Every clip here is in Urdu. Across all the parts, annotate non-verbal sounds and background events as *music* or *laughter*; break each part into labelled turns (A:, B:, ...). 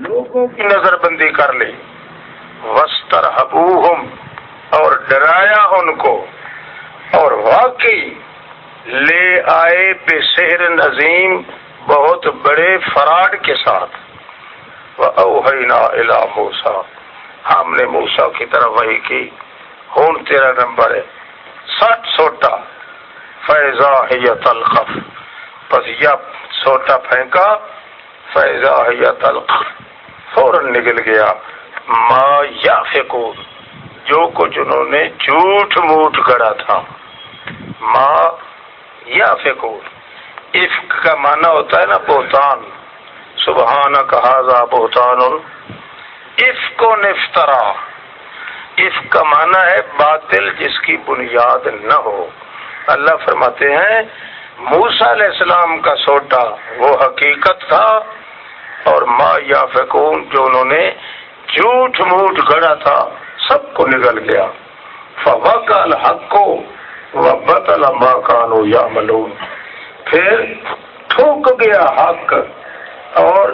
A: لوگوں کی نظر بندی کر لی۔ وسطر اور ڈرایا ان کو۔ اور واقعی لے آئے بے شہر نظیم بہت بڑے فراڈ کے ساتھ۔ اوہینا الا موسا ہم نے موسا کی طرف وہی کی۔ ہوں تیرا نمبر ہے۔ سٹ سوٹا۔ فیضا یا تلخف۔ بس یا سوٹا پھینکا فیضا یا تلخ فوراً نکل گیا۔ ماں یا فکو جو کچھ انہوں نے جھوٹ موٹ کرا تھا۔ ماں یا فکو عفق کا معنی ہوتا ہے نا بہتان۔ سبحان کہا بہتان۔ عفق و نفترا۔ عفق کا معنی ہے باطل جس کی بنیاد نہ ہو۔ اللہ فرماتے ہیں موسا علیہ السلام کا سوٹا وہ حقیقت تھا اور ما یا فکون جو انہوں نے جھوٹ موٹ گڑا تھا، سب کو نگل گیا۔ فوق الحق کو بطل ما کانو یا ملون پھر ٹھوک گیا حق اور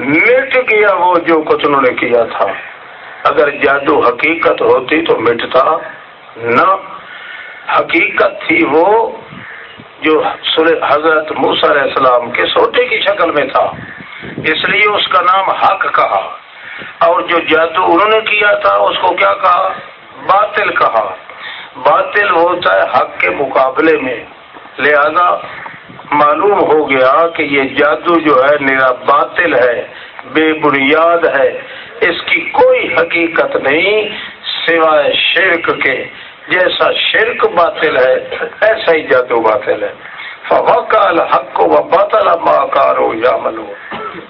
A: مٹ گیا وہ جو کچھ انہوں نے کیا تھا۔ اگر جادو حقیقت ہوتی تو مٹتا نہ۔ حقیقت تھی وہ جو حضرت موسیٰ علیہ السلام کے سوٹے کی شکل میں تھا، اس لیے اس کا نام حق کہا۔ اور جو جادو انہوں نے کیا تھا، اس کو کیا کہا؟ باطل کہا۔ باطل ہوتا ہے حق کے مقابلے میں۔ لہذا معلوم ہو گیا کہ یہ جادو جو ہے میرا باطل ہے، بے بنیاد ہے۔ اس کی کوئی حقیقت نہیں، سوائے شرک کے۔ جیسا شرک باطل ہے، ایسا ہی جادو باطل ہے۔ فوکال حق و باطل ما کارو یا ملو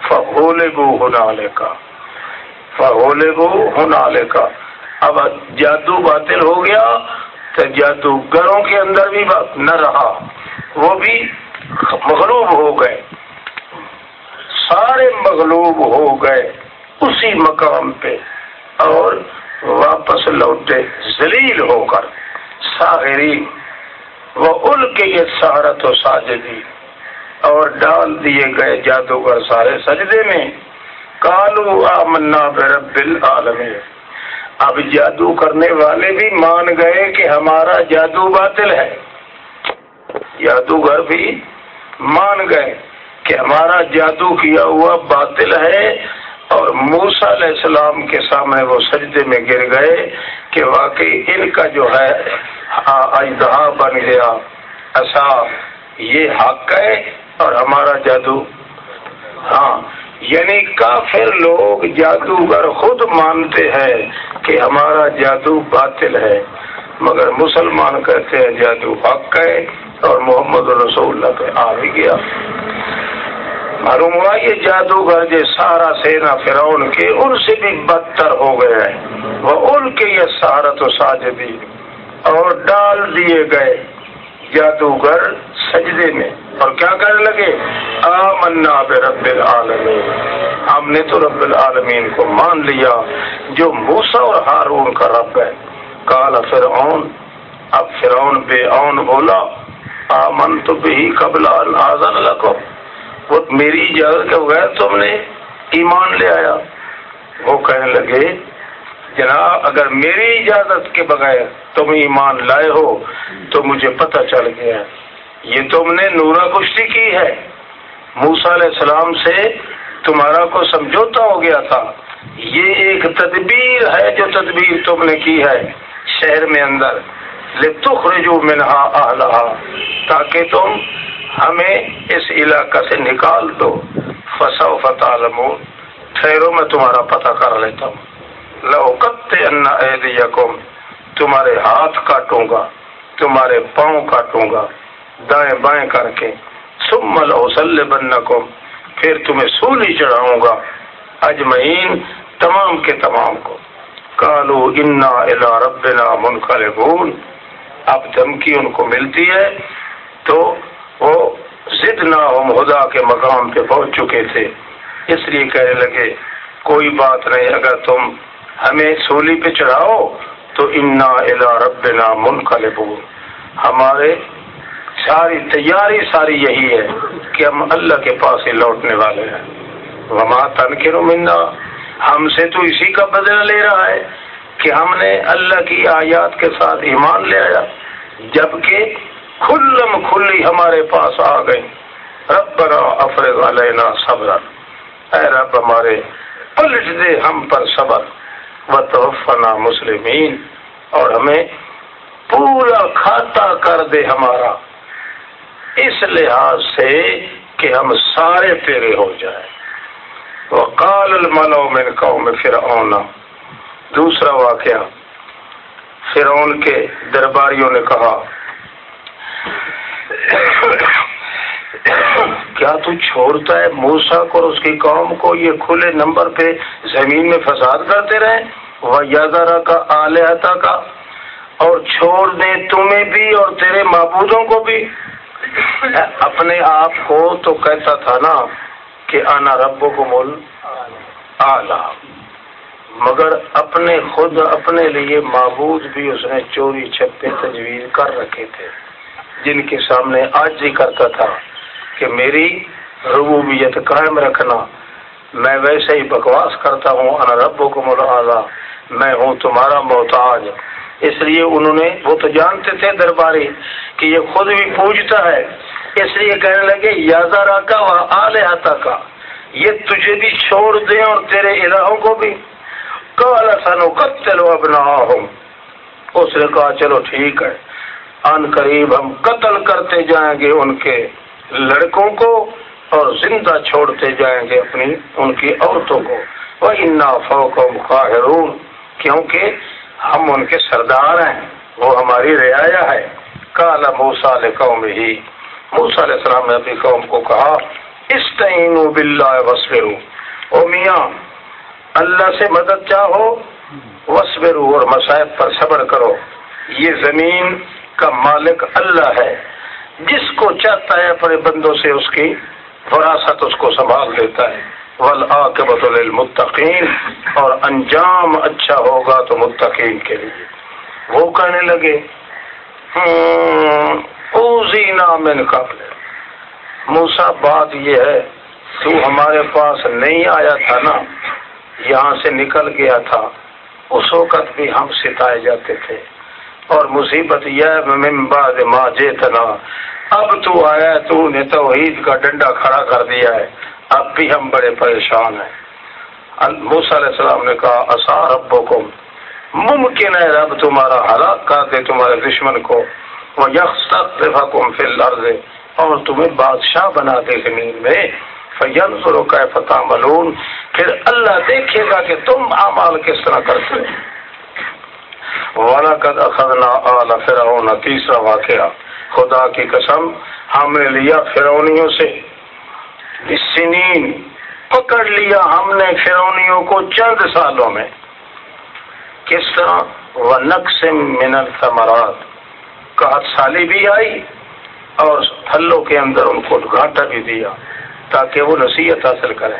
A: فہولے گو ہنالے کا فہولے گو ہنالے کا اب جادو باطل ہو گیا تو جادوگروں کے اندر بھی نہ رہا۔ وہ بھی مغلوب ہو گئے۔ سارے مغلوب ہو گئے۔ اسی مقام پہ۔ اور واپس لوٹے، ذلیل ہو کر ساغری وہ ال کے یہ سہارت و ساجدی اور ڈال دیے گئے جادوگر سارے سجدے میں۔ کالو آمنا برب العالمین۔ اب جادو کرنے والے بھی مان گئے کہ ہمارا جادو باطل ہے۔ جادوگر بھی مان گئے کہ ہمارا جادو کیا ہوا باطل ہے۔ اور موسا علیہ السلام کے سامنے وہ سجدے میں گر گئے کہ واقعی ان کا جو ہے اجدہا بن گیا۔ ایسا یہ حق ہے اور ہمارا جادو۔ ہاں یعنی کافر لوگ جادوگر خود مانتے ہیں کہ ہمارا جادو باطل ہے، مگر مسلمان کہتے ہیں جادو حق ہے اور محمد رسول اللہ پہ آ بھی گیا۔ معلوم ہوا یہ جادوگر جو سارا سینا فرعون کے ان سے بھی بدتر ہو گئے ہیں۔ وہ ان کے یہ سہارا تو ساجدی اور ڈال دیے گئے جادوگر سجدے میں۔ اور کیا کرنے لگے؟ آمنا بے رب العالمین۔ ہم نے تو رب العالمین کو مان لیا جو موسا اور ہارون کا رب ہے۔ کالا فرعون، اب فرعون بے اون بولا آمن تو بھی قبل آزن لکھو وہ میری اجازت کے بغیر تم نے ایمان لے آیا۔ وہ کہنے لگے، جناب، اگر میری اجازت کے بغیر تم ایمان لائے ہو تو مجھے پتہ چل گیا۔ یہ تم نے نورا کشتی کی ہے۔ موسا علیہ السلام سے تمہارا کو سمجھوتا ہو گیا تھا۔ یہ ایک تدبیر ہے جو تدبیر تم نے کی ہے شہر میں اندر۔ لتخرجو منہا اہلہا تاکہ تم ہمیں اس علاقہ سے نکال دو۔ فسا فتح ٹھہرو، میں تمہارا پتہ کر لیتا ہوں۔ لوکت انا ایدیکم۔ تمہارے ہاتھ کاٹوں گا، تمہارے پاؤں کاٹوں گا۔ دائیں بائیں کر کے۔ سم لوسل بنکم پھر تمہیں سولی چڑھاؤں گا۔ اجمعین، تمام کے تمام کو۔ کالو انا الا ربنا منقلبون۔ اب دھمکی ان کو ملتی ہے تو وہ ضد نہ ہم خدا کے مقام پہ پہنچ چکے تھے۔ اس لیے کہنے لگے، کوئی بات نہیں، اگر تم ہمیں سولی پہ چڑھاؤ تو انا الا ربنا منقلب ہمارے ساری تیاری ساری یہی ہے کہ ہم اللہ کے پاس ہی لوٹنے والے ہیں۔ وما تن کے منا۔ ہم سے تو اسی کا بدلہ لے رہا ہے کہ ہم نے اللہ کی آیات کے ساتھ ایمان لے آیا، جبکہ کھلم کھلی ہمارے پاس آ گئی ربنا افرض علینا صبر اے رب ہمارے، پلٹ دے ہم پر صبر۔ و توفنا مسلمین۔ اور ہمیں پورا کھاتا کر دے ہمارا۔ اس لحاظ سے کہ ہم سارے تیرے ہو جائیں۔ وقال الملو من قوم فرعون۔ دوسرا واقعہ۔ فرعون کے درباریوں نے کہا کیا تو چھوڑتا ہے موسا کو اور اس کی قوم کو؟ یہ کھلے نمبر پہ زمین میں فساد کرتے رہے۔ وہ یادارا کا آلیہتا کا۔ اور چھوڑ دیں تمہیں بھی اور تیرے معبودوں کو بھی۔ اپنے آپ کو تو کہتا تھا نا کہ آنا ربو کو مول آلہ مگر اپنے خود، اپنے لیے معبود بھی اس نے چوری، چھپے، تجویز کر رکھے تھے۔ جن کے سامنے آج ہی کرتا تھا کہ میری ربوبیت قائم رکھنا، میں ویسے ہی بکواس کرتا ہوں، انا ربو کو میں ہوں تمہارا محتاج۔ اس لیے انہوں نے، وہ تو جانتے تھے درباری کہ یہ خود بھی پوجتا ہے، اس لیے کہنے لگے یازارا کا و آل کا یہ تجھے بھی چھوڑ دیں اور تیرے الہوں کو بھی۔ کالا سنو قتلو ابنا اس نے کہا، چلو ٹھیک ہے۔ ان قریب ہم قتل کرتے جائیں گے ان کے لڑکوں کو اور زندہ چھوڑتے جائیں گے اپنی ان کی عورتوں کو۔ وہ انا فوقم کیونکہ ہم ان کے سردار ہیں۔ وہ ہماری رعایا ہے۔ کالا موسا علیہ قوم ہی موسا علیہ السلام نے اپنی قوم کو کہا اس تعین وسبرو او میاں، اللہ سے مدد چاہو؟ وسبرو اور مسائب پر صبر کرو۔ یہ زمین کا مالک اللہ ہے۔ جس کو چاہتا ہے اپنے بندوں سے اس کی فراست اس کو سنبھال دیتا ہے۔ والعاقبت للمتقین اور انجام اچھا ہوگا تو متقین کے لیے۔ وہ کہنے لگے اوزینا من قبل موسا بات یہ ہے، تو ہمارے پاس نہیں آیا تھا نا، یہاں سے نکل گیا تھا۔ اس وقت بھی ہم ستائے جاتے تھے۔ اور مصیبت یہ من بعد ما جیتنا۔ اب تو آیا تو نے توحید کا ڈنڈا کھڑا کر دیا ہے۔ اب بھی ہم بڑے پریشان ہیں۔ موسیٰ علیہ السلام نے کہا اصا رب کو ممکن ہے رب تمہارا ہلاک کر دے تمہارے دشمن کو۔ وہ یکم فی الارض اور تمہیں بادشاہ بنا دے زمین میں۔ فینظر کا فتح ملون پھر اللہ دیکھے گا کہ تم اعمال کس طرح کرتے والا قد اخذنا آل فرعون تیسرا واقعہ خدا کی قسم، ہم نے لیا فرعونیوں سے۔ سنین پکڑ لیا ہم نے فرونیوں کو چند سالوں میں۔ کس طرح؟ وہ نقص من الثمرات۔ کا سالی بھی آئی اور پھلوں کے اندر ان کو گھاٹا بھی دیا تاکہ وہ نصیحت حاصل کریں۔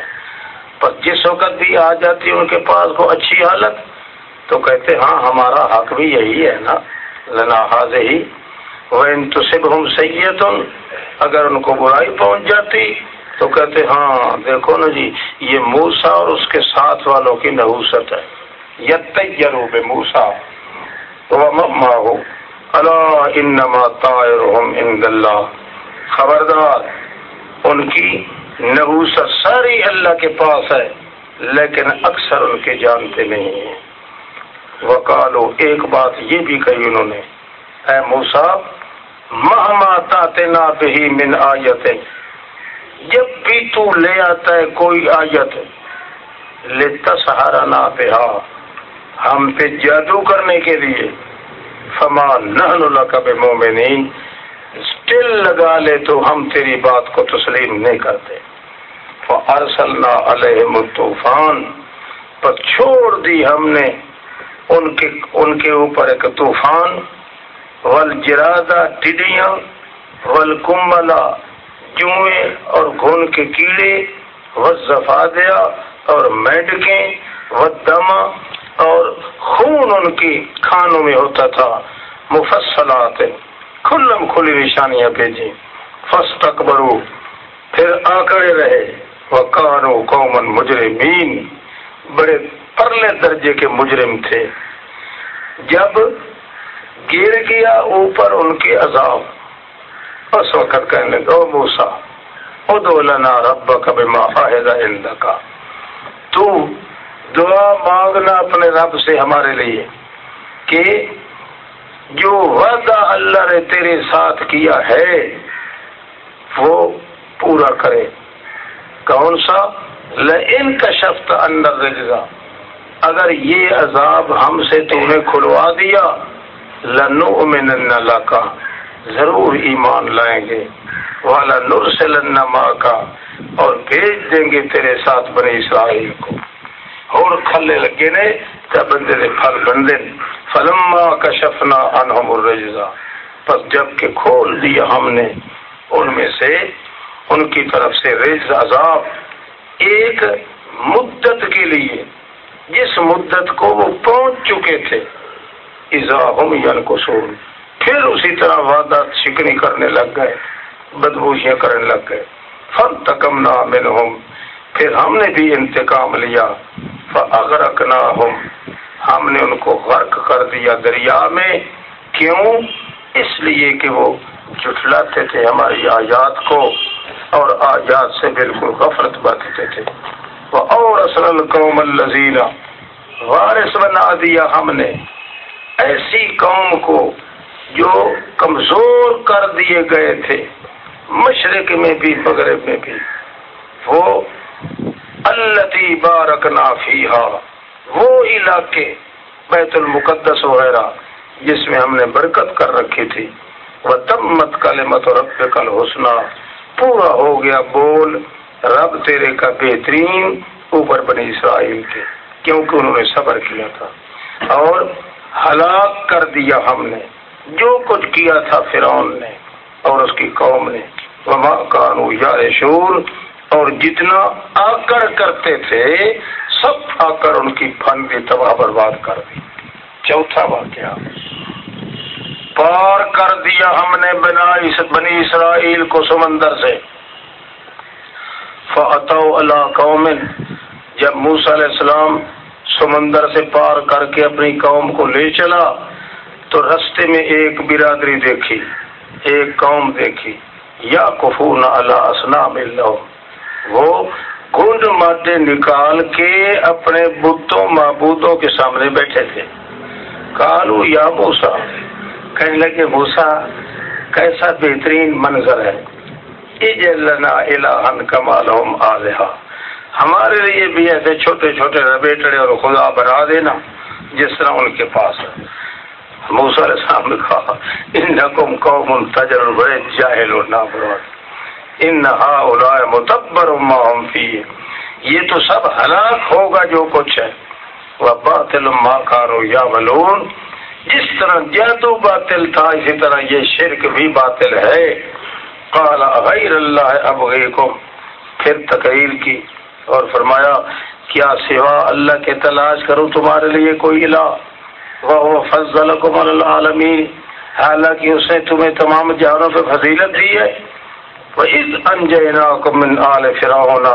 A: پر جس وقت بھی آ جاتی ان کے پاس کو اچھی حالت تو کہتے ہاں ہمارا حق بھی یہی ہے نا۔ لنا حاض ہی وہ ان تو ہم سید اگر ان کو برائی پہنچ جاتی تو کہتے ہاں دیکھو نا جی یہ موسا اور اس کے ساتھ والوں کی نحوست ہے۔ یت بے موسا تو ہو اللہ انما ان اللہ۔ خبردار، ان کی نحوست ساری اللہ کے پاس ہے، لیکن اکثر ان کے جانتے نہیں ہیں۔ وکالو ایک بات یہ بھی کہی انہوں نے، اے موسا مہما تاطنا بہی من آیتیں جب بھی تو لے آتا ہے کوئی آیت لیتا سہارا نہ پہ ہم پہ جادو کرنے کے لیے، فما نہ کب مومنین اسٹل لگا لے تو ہم تیری بات کو تسلیم نہیں کرتے۔ ارسل علیہ طوفان پر چھوڑ دی ہم نے۔ ان کے ان کے اوپر ایک طوفان ول جرادہ ٹڈیاں ول کمبلا چوئے اور گھن کے کیڑے و زفادیا اور میڈکیں و دما اور خون ان کی کھانوں میں ہوتا تھا۔ مفصلات، کھلم کھلی نشانیاں بھیجی فس تکبرو پھر آکڑے رہے۔ وہ کانو قومن مجرمین، بڑے پرلے درجے کے مجرم تھے۔ جب گر گیا اوپر ان کے عذاب، اس وقت کہنے لگا موسا ادو لنا رب کبھی معاہدہ کا تو دعا مانگنا اپنے رب سے ہمارے لیے کہ جو وعدہ اللہ نے تیرے ساتھ کیا ہے، وہ پورا کرے۔ کون سا؟ ان کا شفت اندر رجزا اگر یہ عذاب ہم سے تم نے کھلوا دیا لنو من اللہ کا ضرور ایمان لائیں گے۔ والا نور سے لنا ماں کا اور بھیج دیں گے تیرے ساتھ بنے اسرائیل کو۔ اور کھلے لگے نے بندے دے پھل بندے۔ فلما کا شفنا انہم الرجزا۔ پس جبکہ کھول دیا ہم نے، ان میں سے ان کی طرف سے رز عذاب ایک مدت کے لیے۔ جس مدت کو وہ پہنچ چکے تھے ہم کو پھر اسی طرح وعدہ شکنی کرنے لگ گئے، بدبوشیاں کرنے لگ گئے۔ فن تکم نہ پھر ہم نے بھی انتقام لیا۔ اگر ہم نے ان کو غرق کر دیا دریا میں۔ کیوں؟ اس لیے کہ وہ جٹلاتے تھے ہماری آیات کو اور آیات سے بالکل غفرت برتتے تھے۔ وہ اور اصل الزینہ وارث بنا دیا ہم نے۔ ایسی قوم کو جو کمزور کر دیے گئے تھے، مشرق میں بھی، مغرب میں بھی۔ وہ التی بارکنا فیہا وہ علاقے، بیت المقدس وغیرہ، جس میں ہم نے برکت کر رکھی تھی۔ وہ تمت کلمت رب کل حسنا پورا ہو گیا بول۔ رب تیرے کا بہترین اوپر بنی اسرائیل کے کیونکہ انہوں نے صبر کیا تھا۔ اور ہلاک کر دیا ہم نے، جو کچھ کیا تھا فرعون نے اور اس کی قوم نے۔ وما کانو یا شور اور جتنا آکر کرتے تھے، سب آ کر ان کی فن بھی تباہ برباد کر دی۔ چوتھا واقعہ، پار کر دیا ہم نے بنا بنی اسرائیل کو سمندر سے۔ فتح اللہ قوم، جب موس علیہ السلام سمندر سے پار کر کے اپنی قوم کو لے چلا، تو رستے میں ایک برادری دیکھی، ایک قوم دیکھی یا کفو نہ اللہ اسنا مل وہ گنڈ ماٹے نکال کے اپنے بتوں، معبودوں کے سامنے بیٹھے تھے۔ کالو یا موسا کہنے لگے موسا کیسا بہترین منظر ہے۔ کمالہم آلہا ہمارے لیے بھی ایسے چھوٹے چھوٹے ربیٹڑے اور خدا بنا دینا جس طرح ان کے پاس ہے۔ موسا نے کہا ان قوم تجر بڑے جاہل اور نابراد۔ ان متبر فی یہ تو سب ہلاک ہوگا جو کچھ ہے۔ وہ باطل ما کارو یا بلون جس طرح جادو باطل تھا، اسی طرح یہ شرک بھی باطل ہے۔ قال، غیر اللہ اب پھر تقریر کی اور فرمایا، کیا سوا اللہ کے تلاش کرو تمہارے لیے کوئی الہ؟ وہ فضل العالمین. حالانکہ اس نے تمہیں تمام جانوں پہ فضیلت دی ہے. من آل فراؤنا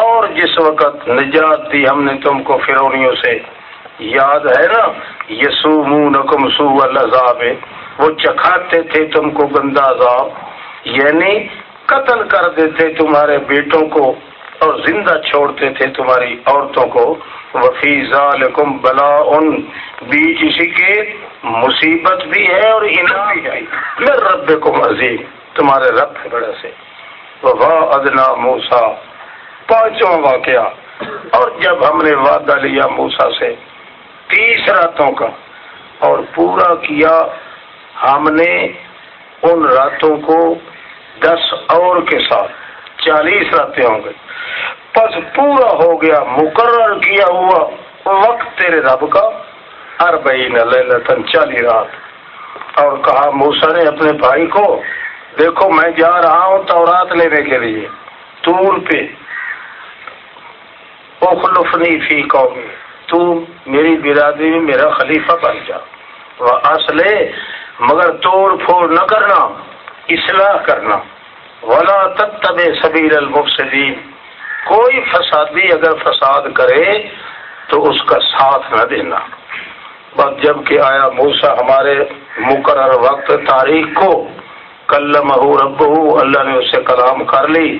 A: اور جس وقت نجات دی ہم نے تم کو فرونیوں سے. یاد ہے نا؟ یسو منہ سو الزاب وہ چکھاتے تھے تم کو گندا عذاب. یعنی قتل کر دیتے تمہارے بیٹوں کو اور زندہ چھوڑتے تھے تمہاری عورتوں کو۔ وفی ذالکم بلا ان بیچ اسی کے مصیبت بھی ہے اور انعام بھی ہے۔ میں رب کو مزید تمہارے رب ہے بڑا سے۔ ادنا موسا پانچواں واقعہ۔ اور جب ہم نے وعدہ لیا موسا سے تیس راتوں کا اور پورا کیا، ہم نے ان راتوں کو دس اور کے ساتھ چالیس راتیں ہو گئی بس پورا ہو گیا، مقرر کیا ہوا، وقت تیرے رب کا۔ اربعین لیلتن چالی رات۔ اور کہا موسا نے اپنے بھائی کو، دیکھو میں جا رہا ہوں، تورات لینے کے لیے تور پہ۔ اخلفنی فی قومی، تو میری برادری میں میرا خلیفہ بن جا۔ وہ اصل مگر توڑ پھوڑ نہ کرنا۔ اصلاح کرنا۔ ولا تب سبیر المفسدین کوئی فسادی اگر فساد کرے تو اس کا ساتھ نہ دینا۔ بس جبکہ آیا موسا ہمارے مقرر وقت تاریخ کو کلم رب اللہ نے اسے کلام کر لی،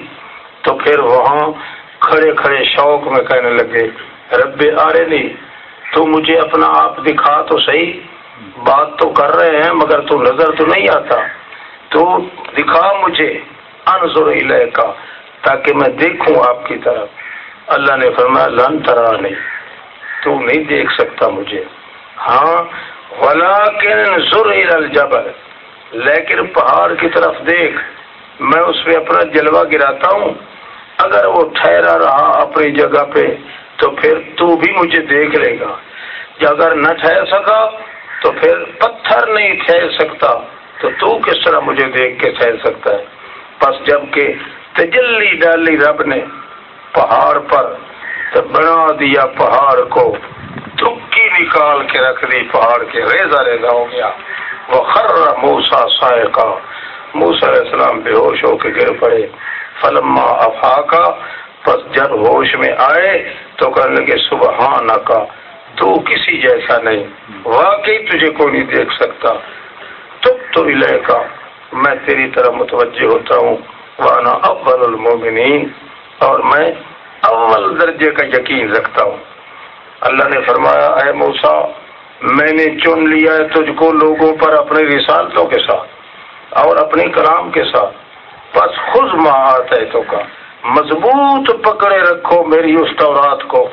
A: تو پھر وہاں کھڑے کھڑے شوق میں کہنے لگے، رب آرے نہیں تو مجھے اپنا آپ دکھا تو صحیح، بات تو کر رہے ہیں، مگر تو نظر تو نہیں آتا۔ تو دکھا مجھے، انظر کا تاکہ میں دیکھوں آپ کی طرف۔ اللہ نے فرمایا، لن ترا نہیں تو نہیں دیکھ سکتا مجھے۔ ہاں الجبل، لیکن پہاڑ کی طرف دیکھ، میں اس پہ اپنا جلوہ گراتا ہوں۔ اگر وہ ٹھہرا رہا اپنی جگہ پہ، تو پھر تو بھی مجھے دیکھ لے گا۔ اگر نہ ٹھہر سکا، تو پھر پتھر نہیں ٹھہر سکتا۔ تو تو کس طرح مجھے دیکھ کے ٹھہر سکتا ہے؟ بس جبکہ تجلی ڈالی رب نے پہاڑ پر، تو بنا دیا پہاڑ کو تکی نکال کے رکھ دی پہاڑ کے ریزا ریزا ہو گیا وہ خر موسا سائے کا موسا علیہ السلام بے ہوش ہو کے گر پڑے۔ فلما افاقا بس جب ہوش میں آئے، تو کہنے لگے سبحان کا تو کسی جیسا نہیں۔ واقعی تجھے کوئی نہیں دیکھ سکتا۔ تو لے کا میں تیری طرح متوجہ ہوتا ہوں، وانا اول المومنین اور میں اول درجے کا یقین رکھتا ہوں۔ اللہ نے فرمایا، اے موسا میں نے چن لیا ہے تجھ کو لوگوں پر اپنے رسالتوں کے ساتھ اور اپنی کلام کے ساتھ۔ بس خود مہات ہے تو کا مضبوط پکڑے رکھو میری اس تورات کو۔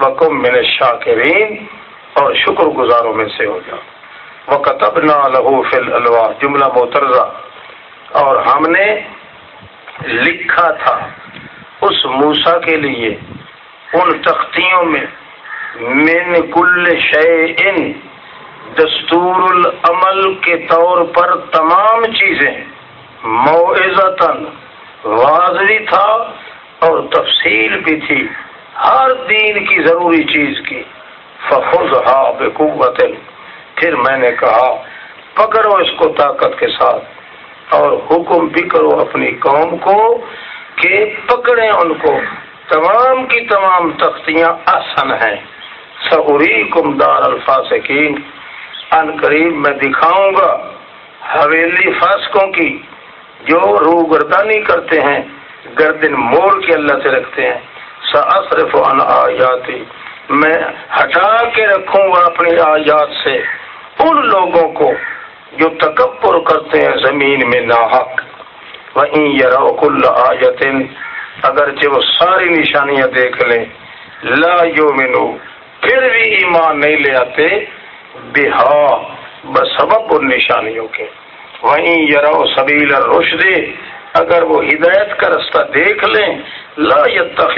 A: وکم من شاکرین اور شکر گزاروں میں سے ہو جا۔ وہ کتب نہ لہو فل الوا جملہ محترزہ اور ہم نے لکھا تھا اس موسا کے لیے، ان تختیوں میں، من کل شے دستور العمل کے طور پر تمام چیزیں معزتاً واضح تھا اور تفصیل بھی تھی، ہر دین کی ضروری چیز کی۔ فخذ ہا بقوت پھر میں نے کہا، پکڑو اس کو طاقت کے ساتھ اور حکم بھی کرو اپنی قوم کو کہ پکڑے ان کو۔ تمام کی تمام تختیاں آسن ہیں۔ سہوری کم دار الفاظ ان قریب میں دکھاؤں گا حویلی فاسکوں کی جو روح گردانی کرتے ہیں، گردن موڑ کے اللہ سے رکھتے ہیں۔ سرف ان آیاتی۔ میں ہٹا کے رکھوں گا اپنی آیات سے۔ ان لوگوں کو جو تکبر کرتے ہیں زمین میں ناحق وہیں یرا کل آیتن اگرچہ وہ ساری نشانیاں دیکھ لیں، لا یومنو پھر بھی ایمان نہیں لے آتے بہا بسبب ان نشانیوں کے۔ وہیں یرا سبیل رشدے اگر وہ ہدایت کا راستہ دیکھ لیں، لا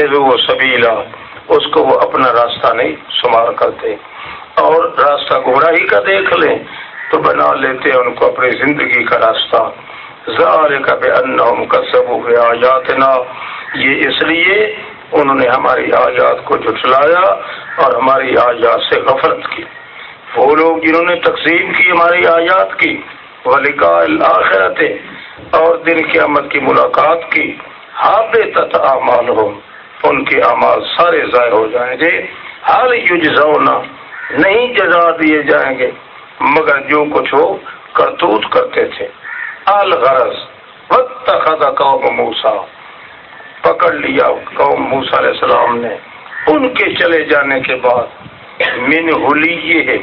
A: و سبیلا اس کو وہ اپنا راستہ نہیں شمار کرتے اور راستہ گھوڑا ہی کا دیکھ لیں تو بنا لیتے ان کو اپنی زندگی کا راستہ۔ زار کا بے ان سب آیات یہ اس لیے انہوں نے ہماری آیات کو جھٹلایا اور ہماری آیات سے غفلت کی۔ وہ لوگ جنہوں نے تقسیم کی ہماری آیات کی ولکا الآخرت اور دن قیامت کی ملاقات کی ہاب تت اعمال ہو ان کے اعمال سارے ضائع ہو جائیں گے۔ حال یجزونا نہیں جزا دیے جائیں گے، مگر جو کچھ ہو کرتوت کرتے تھے۔ الغرض وقت قوم موسا پکڑ لیا قوم موسا علیہ السلام نے۔ ان کے چلے جانے کے بعد من ہولی یہ ہے،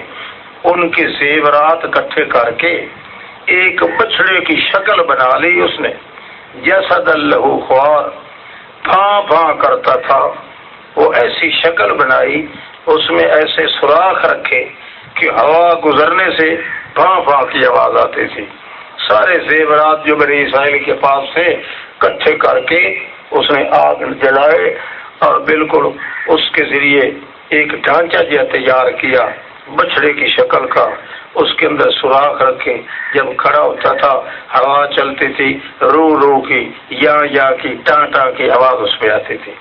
A: ان کے زیورات اکٹھے کر کے ایک بچڑے کی شکل بنا لی اس نے۔ جیسا دل خوار پھاں پھاں کرتا تھا۔ وہ ایسی شکل بنائی، اس میں ایسے سوراخ رکھے کہ ہوا گزرنے سے پھاں پھاں کی آواز آتی تھی۔ سارے زیورات جو بنی اسرائیل کے پاس سے کٹھے کر کے اس نے آگ جلائے اور بالکل اس کے ذریعے ایک ڈھانچہ جو تیار کیا۔ بچڑے کی شکل کا اس کے اندر سوراخ رکھے۔ جب کھڑا ہوتا تھا، ہوا چلتی تھی، رو رو کی، یا یا کی، ٹا ٹا کی آواز اس پہ آتی تھی۔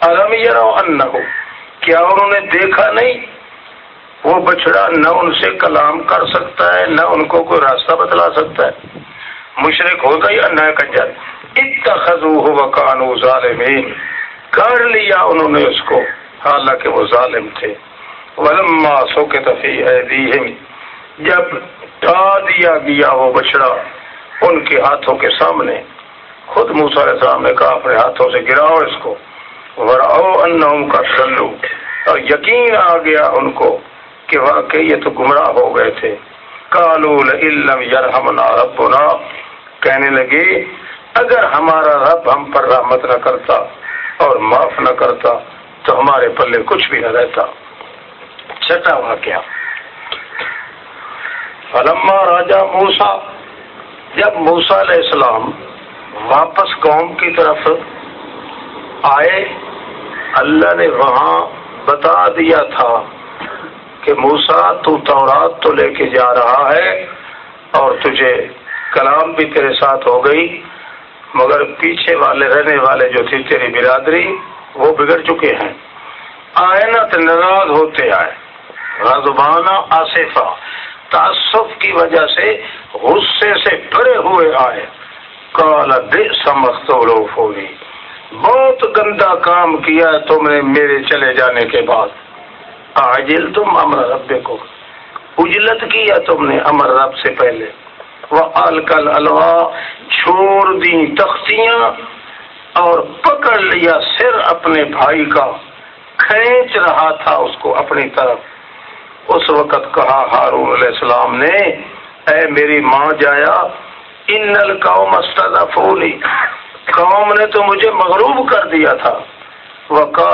A: الم ان کیا انہوں نے دیکھا نہیں؟ وہ بچڑا نہ ان سے کلام کر سکتا ہے، نہ ان کو کوئی راستہ بتلا سکتا ہے۔ مشرق ہوتا یا نہ کنجر اتخذوه وكانوا ظالمین۔ کر لیا انہوں نے اس کو، حالانکہ وہ ظالم تھے۔ ولما سکت فی ایدیہم، جب ڈا دیا گیا وہ بچڑا ان کے ہاتھوں کے سامنے، خود موسیٰ علیہ السلام نے کہا اپنے ہاتھوں سے گراؤ اس کو۔ ورعو انہم کا سلو اور یقین آ گیا ان کو کہ واقعی یہ تو گمراہ ہو گئے تھے۔ کالو لئلم یرحمنا ربنا۔ کہنے لگے، اگر ہمارا رب ہم پر رحمت نہ کرتا اور معاف نہ کرتا، تو ہمارے پلے کچھ بھی نہ رہتا۔ چھٹا واقعہ۔ فلما راجا موسا جب موسا علیہ السلام واپس قوم کی طرف آئے، اللہ نے وہاں بتا دیا تھا کہ موسا تو تورات تو لے کے جا رہا ہے اور تجھے کلام بھی تیرے ساتھ ہو گئی، مگر پیچھے والے، رہنے والے جو تھی تیری برادری، وہ بگڑ چکے ہیں۔ آئے ناراض ہوتے آئے۔ رضبانہ آصفہ تعصف کی وجہ سے غصے سے بھرے ہوئے آئے۔ کالا دے سمخت ہوگی بہت گندا کام کیا تم نے میرے چلے جانے کے بعد۔ آجل تم امر رب کو اجلت کیا تم نے امر رب سے پہلے۔ وہ الکل الوا چھوڑ دی تختیاں اور پکڑ لیا سر اپنے بھائی کا۔ کھینچ رہا تھا اس کو اپنی طرف۔ اس وقت کہا ہارون علیہ السلام نے، اے میری ماں جایا، ان قوم استدفونی قوم نے تو مجھے مغروب کر دیا تھا وہ کا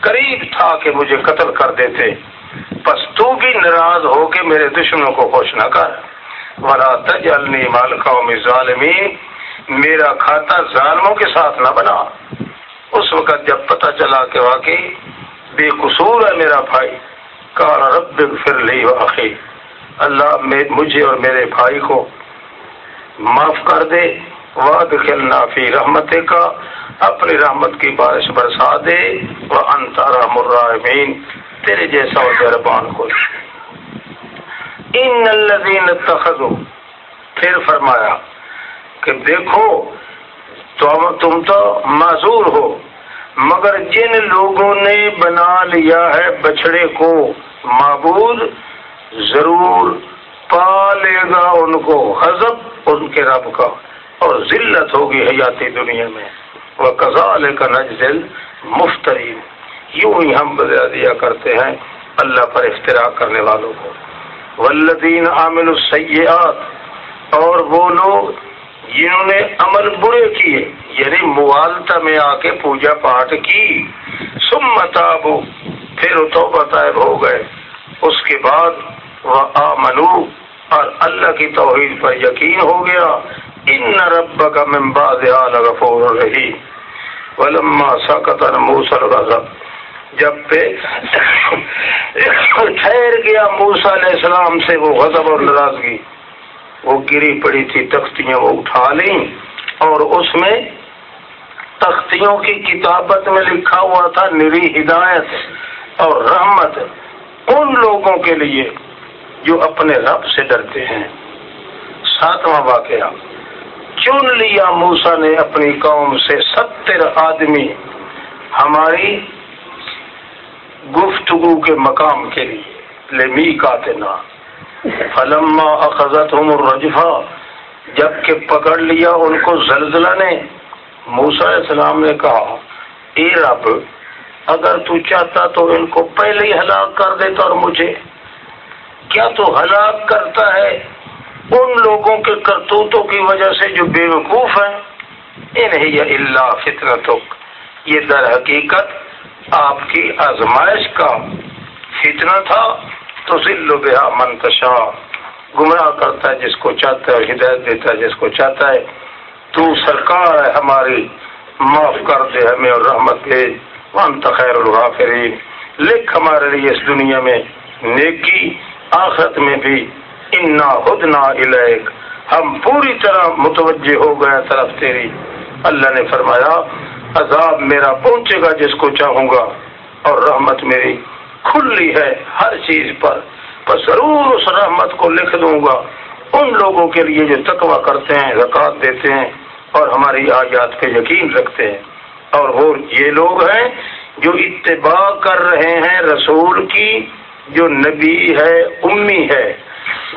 A: قریب تھا کہ مجھے قتل کر دیتے بس تو بھی ناراض ہو کے میرے دشمنوں کو خوش نہ کر ورا تجلنی مال قوم ظالمین میرا کھاتا ظالموں کے ساتھ نہ بنا۔ اس وقت جب پتہ چلا کہ واقعی بے قصور ہے میرا بھائی۔ کار رب پھر لی واقعی اللہ مجھے اور میرے بھائی کو معاف کر دے۔ واد کھلنا فی رحمت کا اپنی رحمت کی بارش برسا دے۔ وہ انتارا مرامین تیرے جیسا اور مہربان کو۔ ان الذین اتخذوا۔ پھر فرمایا کہ دیکھو تم تو معذور ہو۔ مگر جن لوگوں نے بنا لیا ہے بچڑے کو، معبود ضرور پا لے گا ان کو حزب ان کے رب کا، اور ذلت ہوگی حیاتی دنیا میں۔ وہ کزال کا نجل مفترین یوں ہی ہم بدلا دیا کرتے ہیں اللہ پر اختراع کرنے والوں کو۔ ولدین عامل السیئات اور وہ لوگ جنہوں نے عمل برے کیے یعنی موالتا میں آ کے پوجا پاٹ کی۔ سم متابو پھر تو بتائب ہو گئے۔ اس کے بعد وہ آمنو اور اللہ کی توحید پر یقین ہو گیا۔ ان رب کا ممباد غفور رہی ولما سقطن موسل غضب جب پہ ٹھہر گیا موسا علیہ السلام سے وہ غضب اور ناراضگی۔ وہ گری پڑی تھی، تختیاں وہ اٹھا لیں اور اس میں تختیوں کی کتابت میں لکھا ہوا تھا، نری ہدایت اور رحمت ان لوگوں کے لیے جو اپنے رب سے ڈرتے ہیں۔ ساتواں واقعہ، چن لیا موسا نے اپنی قوم سے، ستر آدمی ہماری گفتگو کے مقام کے لیے لمی کا تنا فلما اخذت ہوں رجفا جبکہ پکڑ لیا ان کو زلزلہ نے موسا السلام نے کہا، اے رب، اگر تو چاہتا تو ان کو پہلے ہی ہلاک کر دیتا اور مجھے۔ کیا تو ہلاک کرتا ہے ان لوگوں کے کرتوتوں کی وجہ سے جو بے وقوف ہیں انہیں اللہ فطرت یہ در حقیقت آپ کی آزمائش کا فتنہ تھا۔ تو ذل بہا منتشا گمراہ کرتا ہے جس کو چاہتا ہے ہدایت دیتا ہے جس کو چاہتا ہے۔ تو سرکار ہے ہماری، معاف کر دے ہمیں اور رحمت بھیج وانت خیر الغافرین۔ لکھ ہمارے لیے اس دنیا میں نیکی، آخرت میں بھی۔ انا ہدنا الیک۔ ہم پوری طرح متوجہ ہو گئے طرف تیری۔ اللہ نے فرمایا، عذاب میرا پہنچے گا جس کو چاہوں گا اور رحمت میری۔ کھلی ہے ہر چیز پر۔ پر ضرور اس رحمت کو لکھ دوں گا۔ ان لوگوں کے لیے جو تقوی کرتے ہیں زکات دیتے ہیں اور ہماری آیات پہ یقین رکھتے ہیں۔ اور وہ یہ لوگ ہیں جو اتباع کر رہے ہیں رسول کی، جو نبی ہے، امی ہے۔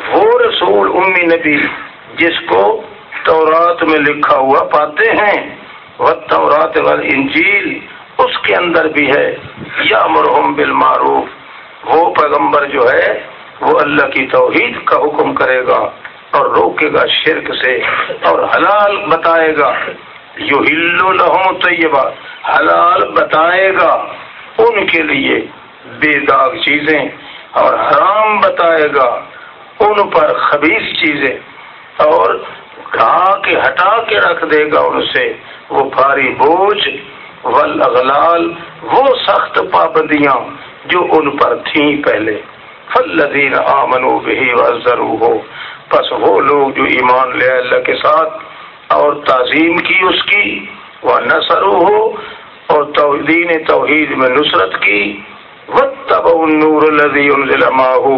A: وہ رسول امی نبی جس کو تورات میں لکھا ہوا پاتے ہیں۔ وہ تورات انجیل اس کے اندر بھی ہے یا مرحم بالمعروف۔ وہ پیغمبر جو ہے، وہ اللہ کی توحید کا حکم کرے گا اور روکے گا شرک سے اور حلال بتائے گا۔ جو ہلو لہو طیبہ حلال بتائے گا۔ ان کے لیے بے داغ چیزیں اور حرام بتائے گا۔ ان پر خبیص چیزیں اور ڈھا کے، ہٹا کے رکھ دے گا ان سے۔ وہ بھاری بوجھ والاغلال وہ سخت پابندیاں جو ان پر تھیں پہلے۔ فلدین آمنو بہی وزرو ہو بس وہ لوگ جو ایمان لے اللہ کے ساتھ اور تعظیم کی اس کی وہ نثر ہو اور دین توحید میں نصرت کی۔ وہ تب نور الدی ہو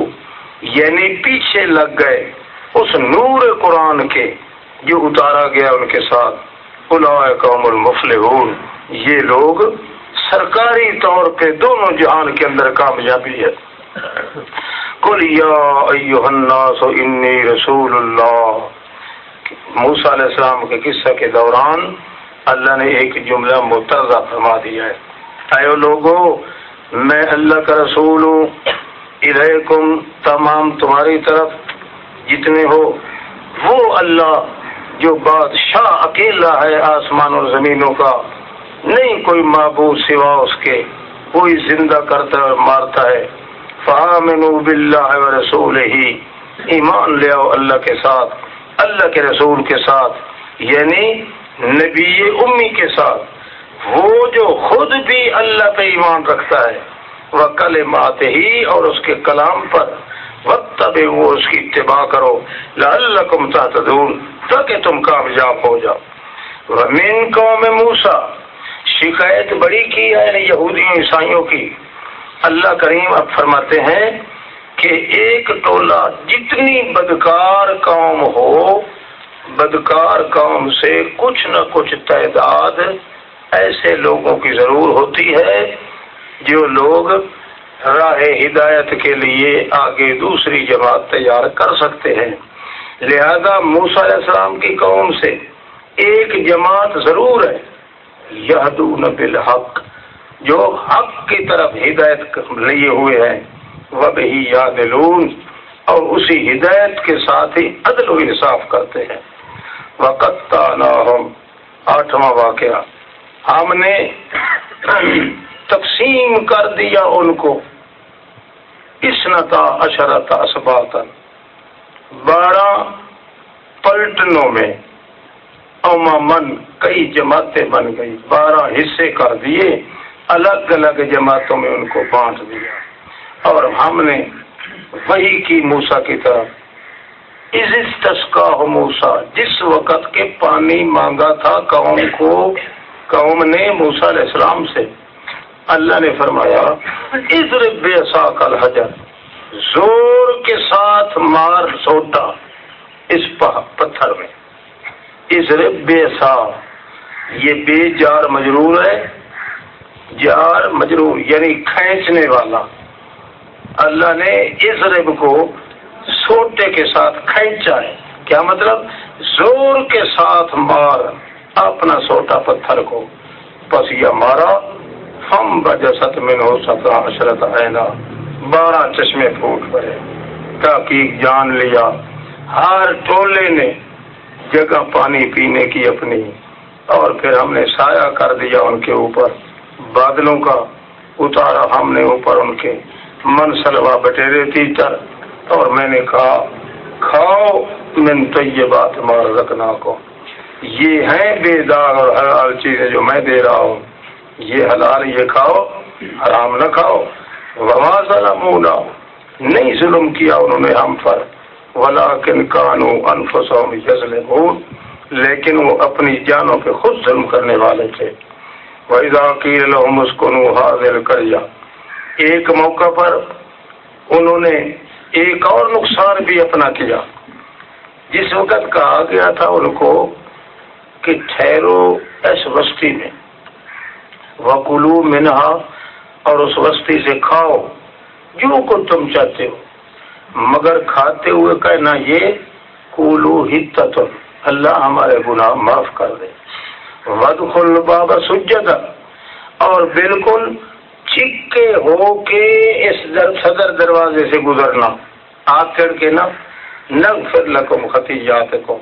A: یعنی پیچھے لگ گئے اس نور قرآن کے جو اتارا گیا ان کے ساتھ۔ قوم المفل یہ لوگ سرکاری طور پہ دونوں جہان کے اندر کامیابی ہے۔ کل یا الناس انی رسول اللہ۔ موسا علیہ السلام کے قصہ کے دوران اللہ نے ایک جملہ مترزہ فرما دیا ہے۔ اے لوگو، میں اللہ کا رسول ہوں۔ الیکم، تمام تمہاری طرف جتنے ہو، وہ اللہ جو بادشاہ اکیلا ہے آسمان اور زمینوں کا۔ نہیں کوئی معبود سوا اس کے، کوئی زندہ کرتا ہے اور مارتا ہے۔ فامنوا باللہ و رسول ہی ایمان لے آؤ اللہ کے ساتھ، اللہ کے رسول کے ساتھ یعنی نبی امی کے ساتھ۔ وہ جو خود بھی اللہ پہ ایمان رکھتا ہے وہ کل مات ہی اور اس کے کلام پر۔ وقت وہ اس کی اتباع کرو۔ لعلکم تحتدون تاکہ تم کامیاب ہو جاؤ۔ من قوم موسا شکایت بڑی کی ہے یعنی یہودیوں عیسائیوں کی۔ اللہ کریم اب فرماتے ہیں کہ ایک ٹولہ جتنی بدکار قوم ہو، بدکار قوم سے کچھ نہ کچھ تعداد ایسے لوگوں کی ضرور ہوتی ہے جو لوگ راہ ہدایت کے لیے آگے دوسری جماعت تیار کر سکتے ہیں۔ لہذا موسا علیہ السلام کی قوم سے ایک جماعت ضرور ہے۔ یہدون بالحق، جو حق کی طرف ہدایت لیے ہوئے ہیں وہ بھی یاد اور اسی ہدایت کے ساتھ ہی عدل و انصاف کرتے ہیں۔ وقت آٹھواں واقعہ۔ ہم نے تقسیم کر دیا ان کو۔ اسنتا اشرتا اسباتن بارہ پلٹنوں میں عموماً کئی جماعتیں بن گئی، بارہ حصے کر دیے، الگ الگ جماعتوں میں ان کو بانٹ دیا۔ اور ہم نے وہی کی موسا کی طرف تسکا ہو موسا جس وقت کے پانی مانگا تھا، قوم کو، قوم نے موسا علیہ السلام سے۔ اللہ نے فرمایا بے کل حجر زور کے ساتھ مار سوٹا اس پتھر میں۔ بے سا۔ یہ بے جار مجرور ہے۔ جار مجرور یعنی کھینچنے والا۔ اللہ نے اس رب کو سوٹے کے ساتھ کھینچا ہے۔ کیا مطلب؟ زور کے ساتھ مار، اپنا سوٹا پتھر کو۔ بس یہ مارا۔ ہم بجسط میں ہو سکا اشرت ہے نا بارہ چشمے پھوٹ پڑے۔ تحقیق جان لیا۔ ہر ٹولے نے جگہ پانی پینے کی اپنی۔ اور پھر ہم نے سایہ کر دیا ان کے اوپر۔ بادلوں کا اتارا ہم نے اوپر ان کے۔ من سلوا بٹیرے تیتر اور میں نے کہا، کھاؤ من تو یہ بات مار رکھنا کو یہ ہیں بے داغ اور حلال چیزیں جو میں دے رہا ہوں۔ یہ حلال، یہ کھاؤ، حرام نہ کھاؤ۔ وما ظلم نہیں ظلم کیا انہوں نے ہم پر۔ ولا کن کانو انفسوں لیکن وہ اپنی جانوں پہ خود ظلم کرنے والے تھے۔ حاضر کر ایک موقع پر انہوں نے ایک اور نقصان بھی اپنا کیا۔ جس وقت کہا گیا تھا ان کو کہ ٹھہرو اس بستی میں وکلو منہا اور اس بستی سے کھاؤ جو کو تم چاہتے ہو۔ مگر کھاتے ہوئے کہنا یہ کولو ہی اللہ ہمارے گناہ معاف کر دے۔ ود خل بابا سجد اور بالکل چکے ہو کے اس در صدر دروازے سے گزرنا۔ آپ چڑھ کے نا نگ پھر لکم خطی کو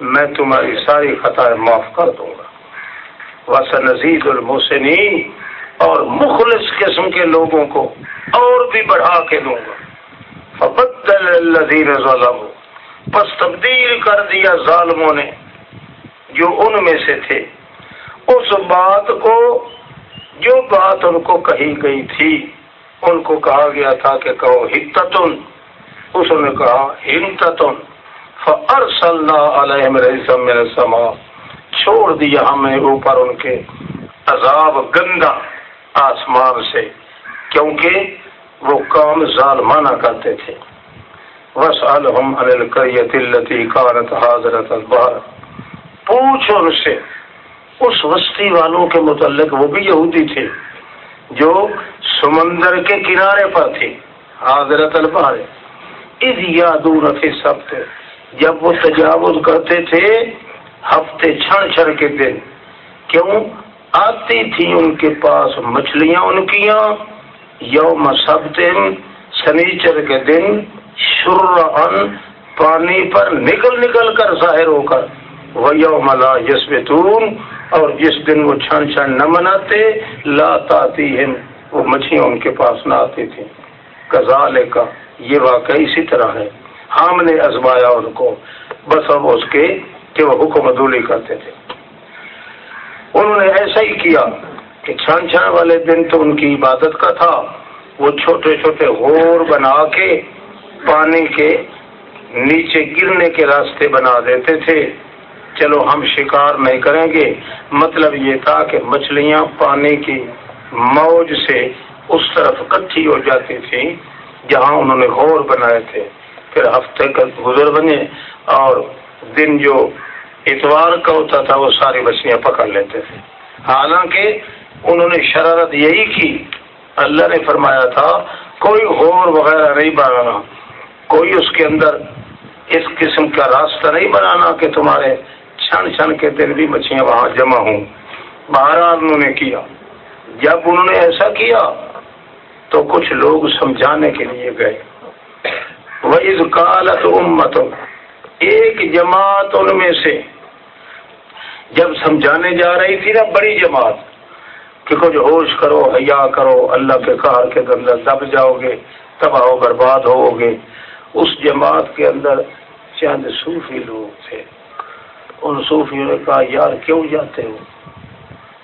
A: میں تمہاری ساری خطائیں معاف کر دوں گا۔ وسن نزید المحسنین اور مخلص قسم کے لوگوں کو اور بھی بڑھا کے دوں گا۔ فبدل الذین ظلموا۔ پس تبدیل کر دیا ظالموں نے جو ان میں سے تھے۔ اس بات کو جو بات ان کو کہی گئی تھی، ان کو کہا گیا تھا کہ کہو ہتتن۔ اس نے کہا ہنتتن۔ فارسلنا علیہم رئیسا من السماء۔ چھوڑ دیا ہمیں اوپر ان کے عذاب گندا آسمان سے۔ کیونکہ وہ کام ظالمانہ کرتے تھے۔ وسألهم عن القرية التي كانت حاضرة البحر۔ پوچھ ان سے، اس وسطی والوں کے متعلق وہ بھی یہودی تھے جو سمندر کے کنارے پر تھے، حاضرت البحر۔ اذ یادون فی سبت جب وہ تجاوز کرتے تھے ہفتے چھڑ چھڑ کے دن، کیوں؟ آتی تھی ان کے پاس مچھلیاں ان کی یوم سبت سنیچر کے دن شر پانی پر نکل نکل کر ظاہر ہو کر۔ وہ یوم لا یسبتون اور جس دن وہ چھن چھن نہ مناتے، لا تاتی وہ مچھلیاں ان کے پاس نہ آتی تھی کزال کا یہ واقعی اسی طرح ہے۔ ہم نے ازمایا ان کو، بس اب اس کے کہ وہ حکم ادولی کرتے تھے۔ انہوں نے ایسا ہی کیا۔ کہ چھان چھان والے دن تو ان کی عبادت کا تھا۔ وہ چھوٹے چھوٹے غور بنا کے پانی کے نیچے گرنے کے راستے بنا دیتے تھے۔ چلو ہم شکار نہیں کریں گے۔ مطلب یہ تھا کہ مچھلیاں پانی کی موج سے اس طرف کٹھی ہو جاتی تھی جہاں انہوں نے غور بنائے تھے۔ پھر ہفتے کا گزر بنے اور دن جو اتوار کا ہوتا تھا وہ ساری مچھلیاں پکڑ لیتے تھے۔ حالانکہ انہوں نے شرارت یہی کی، اللہ نے فرمایا تھا، کوئی غور وغیرہ نہیں بنانا، کوئی اس کے اندر اس قسم کا راستہ نہیں بنانا کہ تمہارے چھن چھن کے دن بھی مچھلیاں وہاں جمع ہوں۔ باہر انہوں نے کیا۔ جب انہوں نے ایسا کیا، تو کچھ لوگ سمجھانے کے لیے گئے۔ وہ اس کالت امت ایک جماعت ان میں سے، جب سمجھانے جا رہی تھی نا، بڑی جماعت کہ کچھ ہوش کرو، حیا کرو، اللہ کے کار کے اندر دب جاؤ گے تباہ برباد ہو گے اس جماعت کے اندر چند صوفی لوگ تھے۔ ان صوفیوں نے کہا، یار، کیوں جاتے ہو؟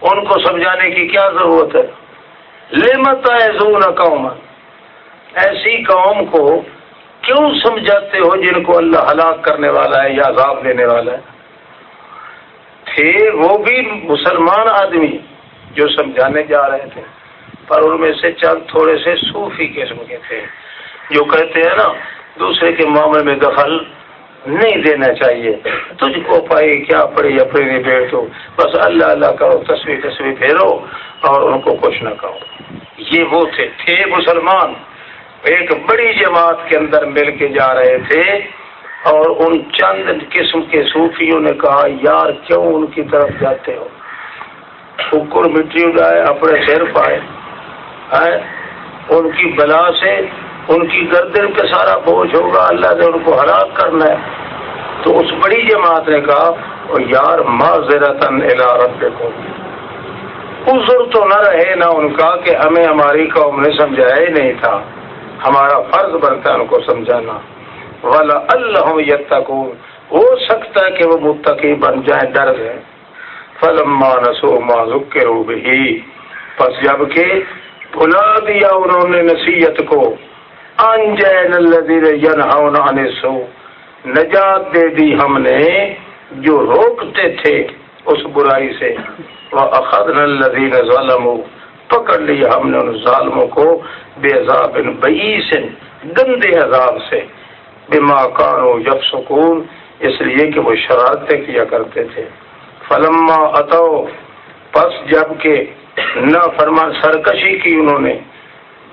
A: ان کو سمجھانے کی کیا ضرورت ہے؟ لمت ہے قوم ایسی قوم کو کیوں سمجھاتے ہو جن کو اللہ ہلاک کرنے والا ہے یا عذاب دینے والا ہے؟ تھے وہ بھی مسلمان آدمی۔ جو سمجھانے جا رہے تھے۔ پر ان میں سے چند تھوڑے سے صوفی قسم کے تھے، جو کہتے ہیں نا، دوسرے کے معاملے میں دخل نہیں دینا چاہیے۔ تجھ کو پائی کیا پڑی اپنی بیٹھ بس اللہ اللہ کرو تصویر تصویر پھیرو اور ان کو کچھ نہ کہو۔ یہ وہ تھے تھے مسلمان۔ ایک بڑی جماعت کے اندر مل کے جا رہے تھے اور ان چند قسم کے صوفیوں نے کہا، یار کیوں ان کی طرف جاتے ہو؟ ٹھکر مٹی اگائے اپنے سر پائے۔ ان کی بلا سے، ان کی گردن پہ سارا بوجھ ہوگا، اللہ نے ان کو ہلاک کرنا ہے۔ تو اس بڑی جماعت نے کہا، اور یار معذرت رب دیکھو عذر تو نہ رہے، نہ ان کا، کہ ہمیں ہماری قوم نے سمجھایا ہی نہیں تھا۔ ہمارا فرض بنتا ہے ان کو سمجھانا۔ والا اللہ یتقون۔ ہو سکتا ہے کہ وہ متقی بن جائیں، ڈر گئے۔ فلما نسو ما ذکروا به، پس جبکہ بھلا دیا انہوں نے نصیحت کو، انجین الذین ینهون عن السوء، نجات دے دی ہم نے جو روکتے تھے اس برائی سے۔ واخذنا الذین ظلموا، پکڑ لیا ہم نے ان ظالموں کو بے عذاب بئیس، گندے عذاب سے۔ بما کانو جب سکون اس لیے کہ وہ شرارتیں کیا کرتے تھے۔ فلما اتو پس جبکہ نہ فرما سرکشی کی انہوں نے،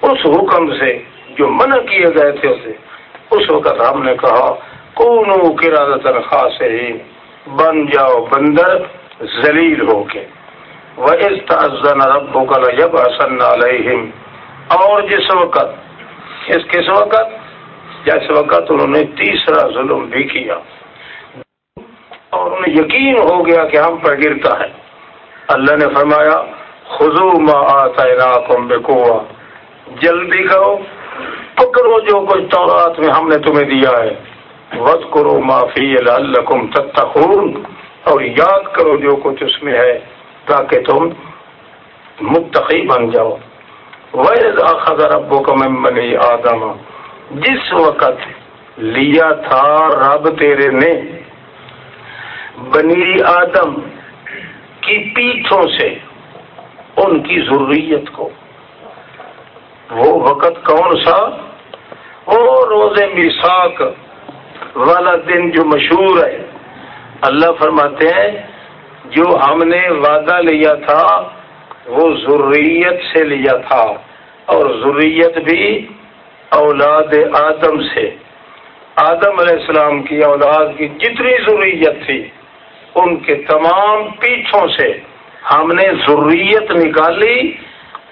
A: اس حکم سے جو منع کیے گئے تھے اسے، اس وقت ہم نے کہا، کونو کرادتن خاص بن جاؤ بندر ذلیل ہو کے۔ وہ اس تعزن رب کل جب حسن علیہم اور جس وقت، اس کس وقت؟ جس وقت انہوں نے تیسرا ظلم بھی کیا۔ اور انہیں یقین ہو گیا کہ ہم پر گرتا ہے اللہ نے فرمایا خزو ما آتا کم بے جلدی کرو، پکڑو جو کچھ تورات میں ہم نے تمہیں دیا ہے۔ وز کرو معافی الکم تتخون اور یاد کرو جو کچھ اس میں ہے، تاکہ تم متقی بن جاؤ۔ ویز خزر ابو کا ممنی آدم۔ جس وقت لیا تھا رب تیرے نے بنی آدم کی پیٹھوں سے ان کی ضروریت کو۔ وہ وقت کون سا؟ وہ روز میساک والا دن جو مشہور ہے۔ اللہ فرماتے ہیں، جو ہم نے وعدہ لیا تھا، وہ ضروریت سے لیا تھا۔ اور ضروریت بھی اولاد آدم سے۔ آدم علیہ السلام کی اولاد کی جتنی ضروریت تھی ان کے تمام پیچھوں سے ہم نے ضروریت نکالی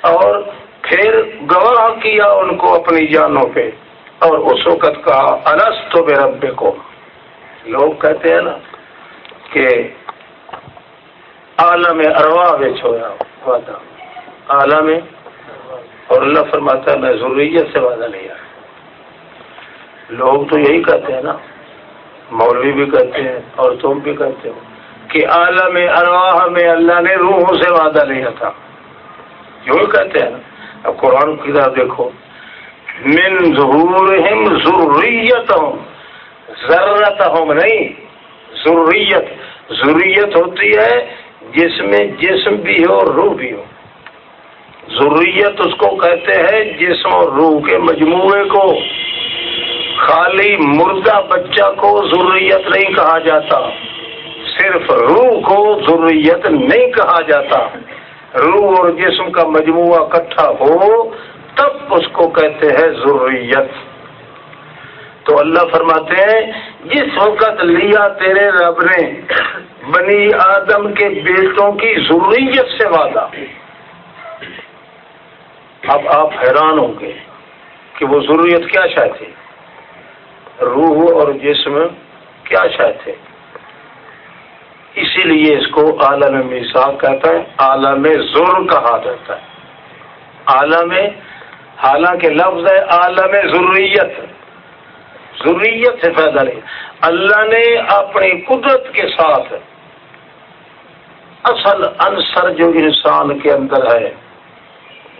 A: اور پھر گواہ کیا ان کو اپنی جانوں پہ اور اس وقت کہا انس تو بے رب کو لوگ کہتے ہیں نا کہ عالم اروا بچ ہوا وعدہ۔ عالم اور اللہ فرماتا ہے، میں ضروریت سے وعدہ لیا لوگ تو یہی کہتے ہیں نا مولوی بھی کہتے ہیں اور تم بھی کہتے ہو کہ عالم ارواح میں اللہ نے روحوں سے وعدہ لیا تھا۔ یوں کہتے ہیں۔ اب قرآن کی طرح دیکھو۔ من ظہور ضروریت ہوں ضرورت ہوں نہیں ضروریت ضروریت ہوتی ہے جس میں جسم بھی ہو روح بھی ہو۔ ضروریت اس کو کہتے ہیں جسم اور روح کے مجموعے کو۔ خالی مردہ بچہ کو ضروریت نہیں کہا جاتا۔ صرف روح کو ضروریت نہیں کہا جاتا۔ روح اور جسم کا مجموعہ اکٹھا ہو، تب اس کو کہتے ہیں ضروریت۔ تو اللہ فرماتے ہیں، جس وقت لیا تیرے رب نے بنی آدم کے بیٹوں کی ضروریت سے وعدہ، اب آپ حیران ہوں گے کہ وہ ضروریت کیا شاید تھی۔ روح اور جسم کیا شاید تھے۔ اسی لیے اس کو عالم میساک کہتا ہے، عالم ضرور کہا جاتا ہے۔ عالم، حالانکہ لفظ ہے عالم ضروریت ضروریت سے فائدہ نہیں۔ اللہ نے اپنی قدرت کے ساتھ اصل انصر جو انسان کے اندر ہے،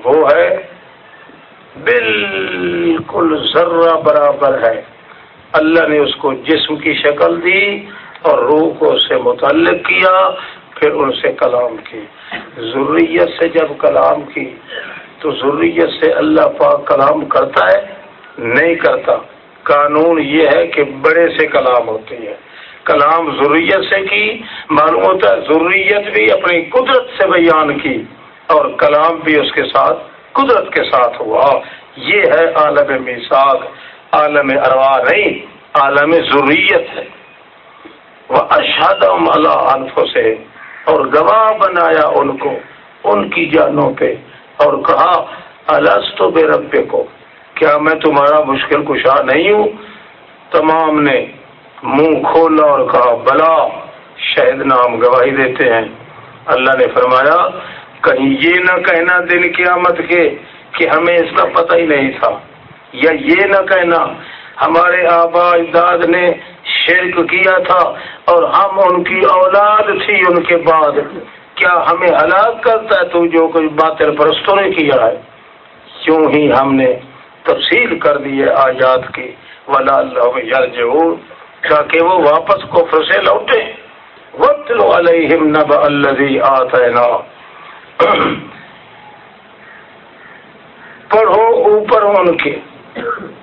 A: وہ ہے بالکل ذرہ برابر ہے۔ اللہ نے اس کو جسم کی شکل دی اور روح کو اس سے متعلق کیا، پھر ان سے کلام کی۔ ضروریت سے جب کلام کی، تو ضروریت سے اللہ پاک کلام کرتا ہے، نہیں کرتا۔ قانون یہ ہے کہ بڑے سے کلام ہوتے ہیں کلام ضروریت سے کی، معلوم ہوتا ہے ضروریت بھی اپنی قدرت سے بیان کی اور کلام بھی اس کے ساتھ، قدرت کے ساتھ ہوا۔ یہ ہے عالم میساک عالم اروا نہیں، عالم ضروریت ہے۔ وہ اشاد اللہ سے اور گواہ بنایا ان کو، ان کی جانوں پہ۔ اور کہا السط بے رب کو کیا میں تمہارا مشکل کشا نہیں ہوں؟ تمام نے منہ کھولا اور کہا، بلا شہد نام گواہی دیتے ہیں۔ اللہ نے فرمایا، کہیں یہ نہ کہنا دن قیامت کے کہ ہمیں اس کا پتہ ہی نہیں تھا۔ یا یہ نہ کہنا، ہمارے آبا اجداد نے شرک کیا تھا اور ہم ان کی اولاد تھی ان کے بعد۔ کیا ہمیں ہلاک کرتا ہے تو جو کچھ باطل پرستوں نے کیا ہے؟ کیوں ہی ہم نے تفصیل کر دی ہے آزاد کی۔ ولا اللہ جو تاکہ وہ واپس کفر سے لوٹے وقت لو علیہم نب الذی پڑھو اوپر ان کے۔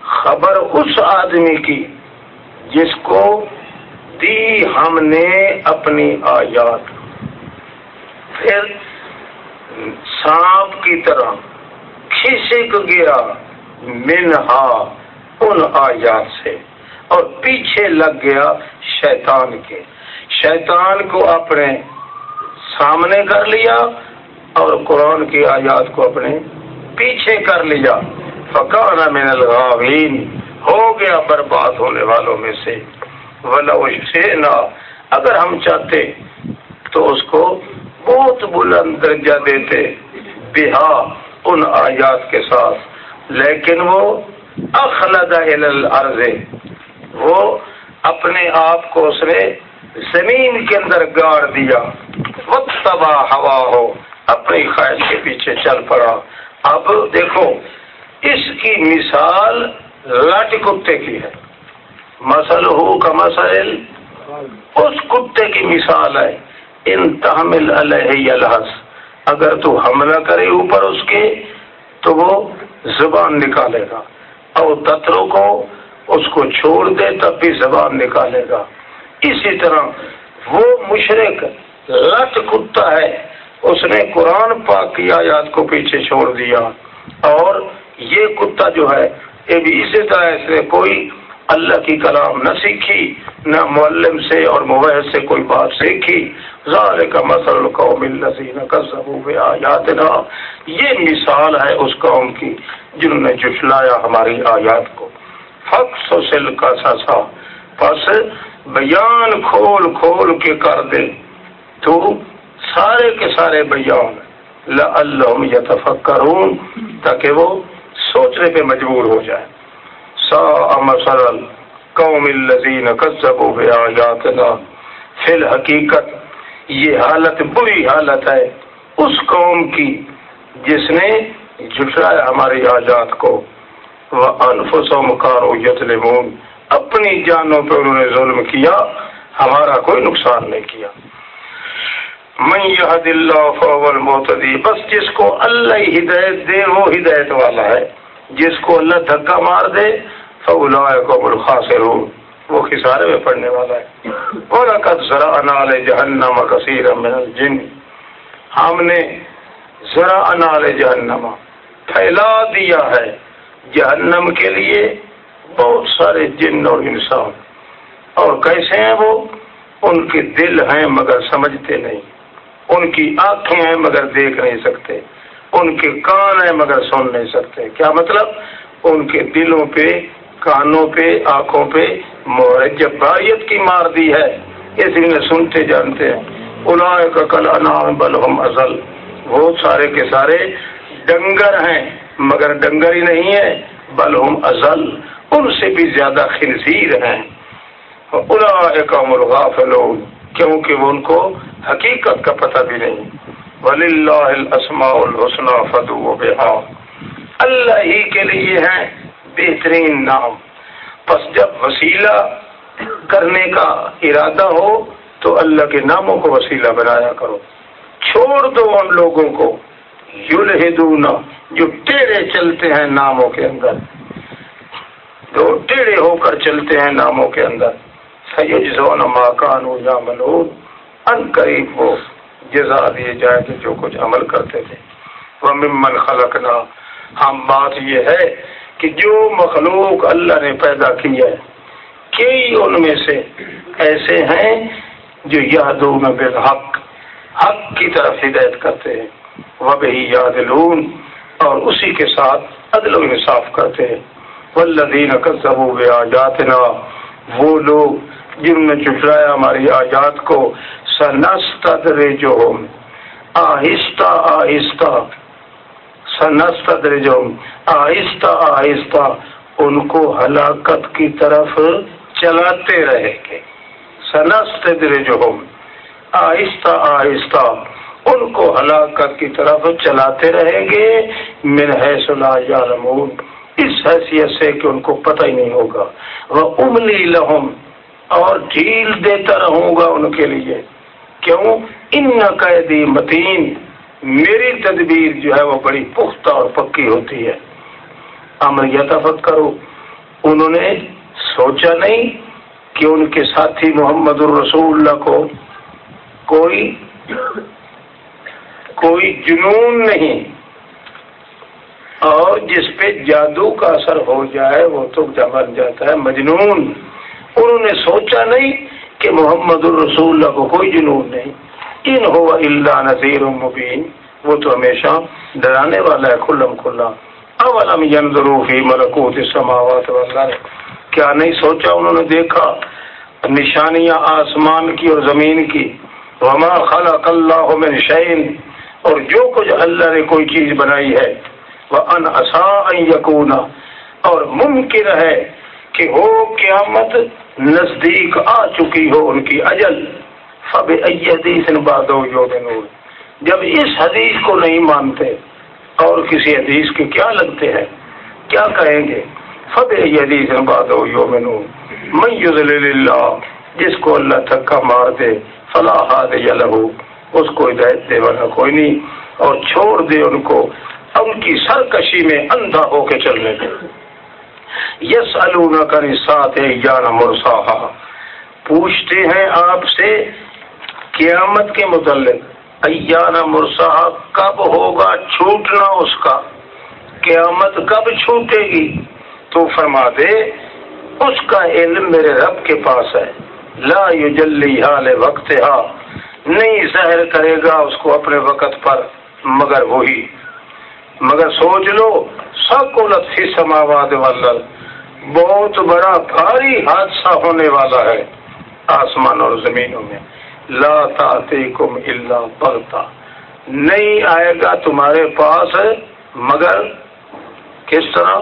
A: خبر اس آدمی کی جس کو دی ہم نے اپنی آیات پھر سانپ کی طرح کھسک گیا منہا ان آیات سے اور پیچھے لگ گیا شیطان کے۔ شیطان کو اپنے سامنے کر لیا اور قرآن کی آیات کو اپنے پیچھے کر لیا۔ فکان من الغاوین ہو گیا برباد ہونے والوں میں سے۔ نہ اگر ہم چاہتے تو اس کو بہت بلند درجہ دیتے، بہا ان آیات کے ساتھ۔ لیکن وہ اخلد الارض، وہ اپنے آپ کو اس نے زمین کے اندر گاڑ دیا۔ وقت ہوا ہو، اپنی خواہش کے پیچھے چل پڑا۔ اب دیکھو اس کی مثال لٹ کتے کی ہے۔ مسل ہو کا مسائل، اس کتے کی مثال ہے۔ ان تحمل علیہ الحس اگر تو حملہ کرے اوپر اس کے، تو وہ زبان نکالے گا۔ اور تتروں کو اس کو چھوڑ دے تب بھی زبان نکالے گا۔ اسی طرح وہ مشرق لٹ کتا ہے۔ اس نے قرآن پاک کی آیات کو پیچھے چھوڑ دیا۔ اور یہ کتا جو ہے، یہ بھی اسی طرح اس نے کوئی اللہ کی کلام نہ سیکھی، نہ معلم سے اور موبائل سے کوئی بات سیکھی۔ ظاہر کا مسل قوم الزین نہ یہ مثال ہے اس قوم کی جنہوں نے جھٹلایا ہماری آیات کو۔ حق سل کا سا۔ پس بیان کھول کھول کے کر دے۔ تو سارے کے سارے بیان۔ اللہ یتفکرون۔ تاکہ وہ سوچنے پہ مجبور ہو جائے۔ سا مسل قوم الزین کذبوا بآیاتنا۔ فی الحقیقت یہ حالت بری حالت ہے۔ اس قوم کی جس نے جھٹلایا ہماری آزاد کو۔ وہ انفس و مکارو یتلمون اپنی جانوں پہ انہوں نے ظلم کیا، ہمارا کوئی نقصان نہیں کیا۔ میں یہ دل فول موتدی بس جس کو اللہ ہدایت دے، وہ ہدایت والا ہے۔ جس کو اللہ دھکا مار دے فولا کو خاصر ہو وہ خسارے میں پڑنے والا ہے۔ بولا قد ذرا انال جہنم کثیر من الجن۔ ہم نے ذرا انال جہنم پھیلا دیا ہے۔ جہنم کے لیے بہت سارے جن اور انسان۔ اور کیسے ہیں وہ؟ ان کے دل ہیں مگر سمجھتے نہیں۔ ان کی آنکھیں ہیں مگر دیکھ نہیں سکتے۔ ان کے کان ہیں مگر سن نہیں سکتے۔ کیا مطلب؟ ان کے دلوں پہ، کانوں پہ، آنکھوں پہ جب باریت کی مار دی ہے۔ اس لیے سنتے جانتے ہیں۔ کا کل انام بل ہم ازل۔ وہ سارے کے سارے ڈنگر ہیں، مگر ڈنگر ہی نہیں ہے بل ہم ازل۔ ان سے بھی زیادہ خنزیر ہیں۔ الا کا مرغا کیونکہ وہ ان کو حقیقت کا پتہ بھی نہیں۔ ولی اللہ الحسن فدو بحا اللہ ہی کے لیے ہیں بہترین نام۔ پس جب وسیلہ کرنے کا ارادہ ہو تو اللہ کے ناموں کو وسیلہ بنایا کرو۔ چھوڑ دو ان لوگوں کو۔ یلحدونا، جو ٹیڑے چلتے ہیں ناموں کے اندر۔ جو ٹیڑے ہو کر چلتے ہیں ناموں کے اندر۔ سیجزون ما کانو یا ملون ان قریب وہ جزا دیے جائے کہ جو کچھ عمل کرتے تھے۔ وہ ممن خلقنا۔ ہم بات یہ ہے کہ جو مخلوق اللہ نے پیدا کی ہے، کئی ان میں سے ایسے ہیں جو یادوں میں بالحق، حق کی طرف ہدایت کرتے ہیں۔ وہ بھی یاد لون اور اسی کے ساتھ عدل و انصاف کرتے ہیں۔ ولدین کسب ہو وہ لوگ جن نے چٹرایا ہماری آزاد کو سنست آہستہ آہستہ سنست آہستہ آہستہ ان کو ہلاکت کی طرف چلاتے رہیں گے۔ سنست آہستہ آہستہ ان کو ہلاکت کی طرف چلاتے رہیں گے۔ میرے حیثلا یا اس حیثیت سے کہ ان کو پتہ ہی نہیں ہوگا۔ وہ املی لہم اور ڈھیل دیتا رہوں گا ان کے لیے۔ کیوں ان قیدی متین، میری تدبیر جو ہے وہ بڑی پختہ اور پکی ہوتی ہے۔ امر یتفت کرو۔ انہوں نے سوچا نہیں کہ ان کے ساتھی محمد الرسول اللہ کو کوئی کوئی جنون نہیں۔ اور جس پہ جادو کا اثر ہو جائے وہ تو بن جاتا ہے، مجنون۔ انہوں نے سوچا نہیں کہ محمد الرسول اللہ کو کوئی جنون نہیں۔ ان ہو اللہ نذیر مبین۔ وہ تو ہمیشہ ڈرانے والا ہے، کھلم کھلا۔ اولم ينظروا في ملکوت السماوات والارض۔ کیا نہیں سوچا انہوں نے دیکھا؟ نشانیاں آسمان کی اور زمین کی۔ وما خلق اللہ من شعین اور جو کچھ اللہ نے کوئی چیز بنائی ہے۔ وہ ان یقون اور ممکن ہے کہ ہو قیامت نزدیک آ چکی ہو ان کی اجل۔ فب حدیث باد جب اس حدیث کو نہیں مانتے اور کسی حدیث کے کیا لگتے ہیں؟ کیا کہیں گے؟ فب حدیث باد اللہ، جس کو اللہ تھکا مار دے فلاح دے لہو اس کو ہدایت دے والا کوئی نہیں۔ اور چھوڑ دے ان کو۔ ان کی سرکشی میں اندھا ہو کے چلنے دے۔ یس النا کر ساتھ یا پوچھتے ہیں آپ سے، قیامت کے متعلق ایانا مرسا کب ہوگا چھوٹنا اس کا؟ قیامت کب چھوٹے گی؟ تو فرما دے، اس کا علم میرے رب کے پاس ہے۔ لا یجلی حال وقت ہا نہیں ظاہر کرے گا اس کو اپنے وقت پر، مگر وہی۔ مگر سوچ لو، سب کو لطفی سماواد والا بہت بڑا بھاری حادثہ ہونے والا ہے آسمان اور زمینوں میں۔ لا تعتیکم الا بغتا نہیں آئے گا تمہارے پاس، مگر کس طرح؟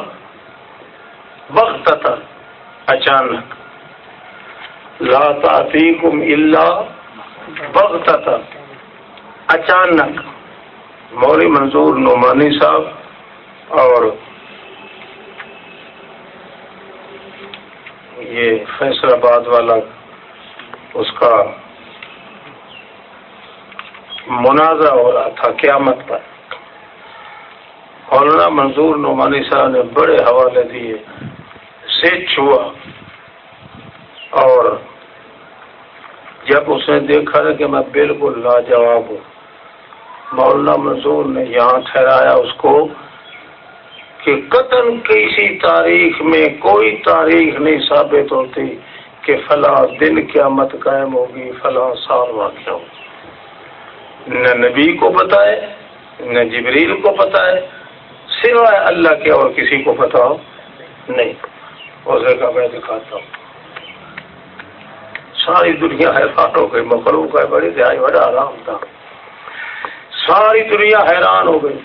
A: بغتتا اچانک۔ لا تعتیکم الا بغتتا اچانک۔ موری منظور نعمانی صاحب اور یہ فیصل آباد والا اس کا منازع ہو رہا تھا قیامت پر۔ مولانا منظور نعمانی صاحب نے بڑے حوالے دیے۔ سے چھوا اور جب اس نے دیکھا کہ میں بالکل لاجواب ہوں۔ مولانا منظور نے یہاں ٹھہرایا اس کو کہ قتل کسی تاریخ میں کوئی تاریخ نہیں ثابت ہوتی کہ فلاں دن قیامت قائم ہوگی، فلاں سال واقع ہوگی نہ نبی کو پتا ہے، نہ جبریل کو پتا ہے، سوائے اللہ کے اور کسی کو پتا ہو نہیں۔ اسے کا میں دکھاتا ہوں۔ ساری دنیا حیران ہو گئی، مخلوق ہے، بڑی دہائی، بڑا آرام تھا ساری دنیا حیران ہو گئی۔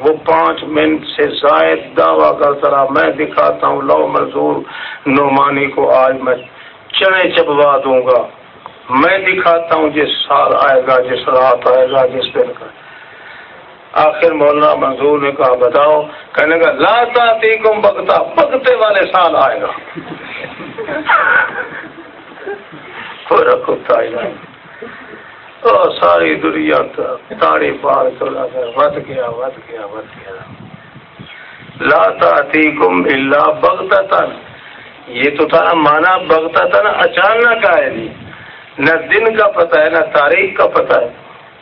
A: وہ پانچ منٹ سے زائد دعویٰ کرتا رہا۔ میں دکھاتا ہوں، لو مزدور نعمانی کو آج میں چنے چبوا دوں گا۔ میں دکھاتا ہوں، جس سال آئے گا، جس رات آئے گا، جس دن کا۔ آخر مولانا منظور نے کہا، بتاؤ۔ کہنے کا لاتا تی کم بگتا بگتے والے سال آئے گا۔ *laughs* کتا ساری دنیا تاڑی پار چلا کر ود گیا ود گیا ود گیا۔ لاتا تی کم اللہ بگتا تن یہ تو تھا مانا بگتا تھا نا اچانک آئے جی۔ نہ دن کا پتہ ہے، نہ تاریخ کا پتہ ہے۔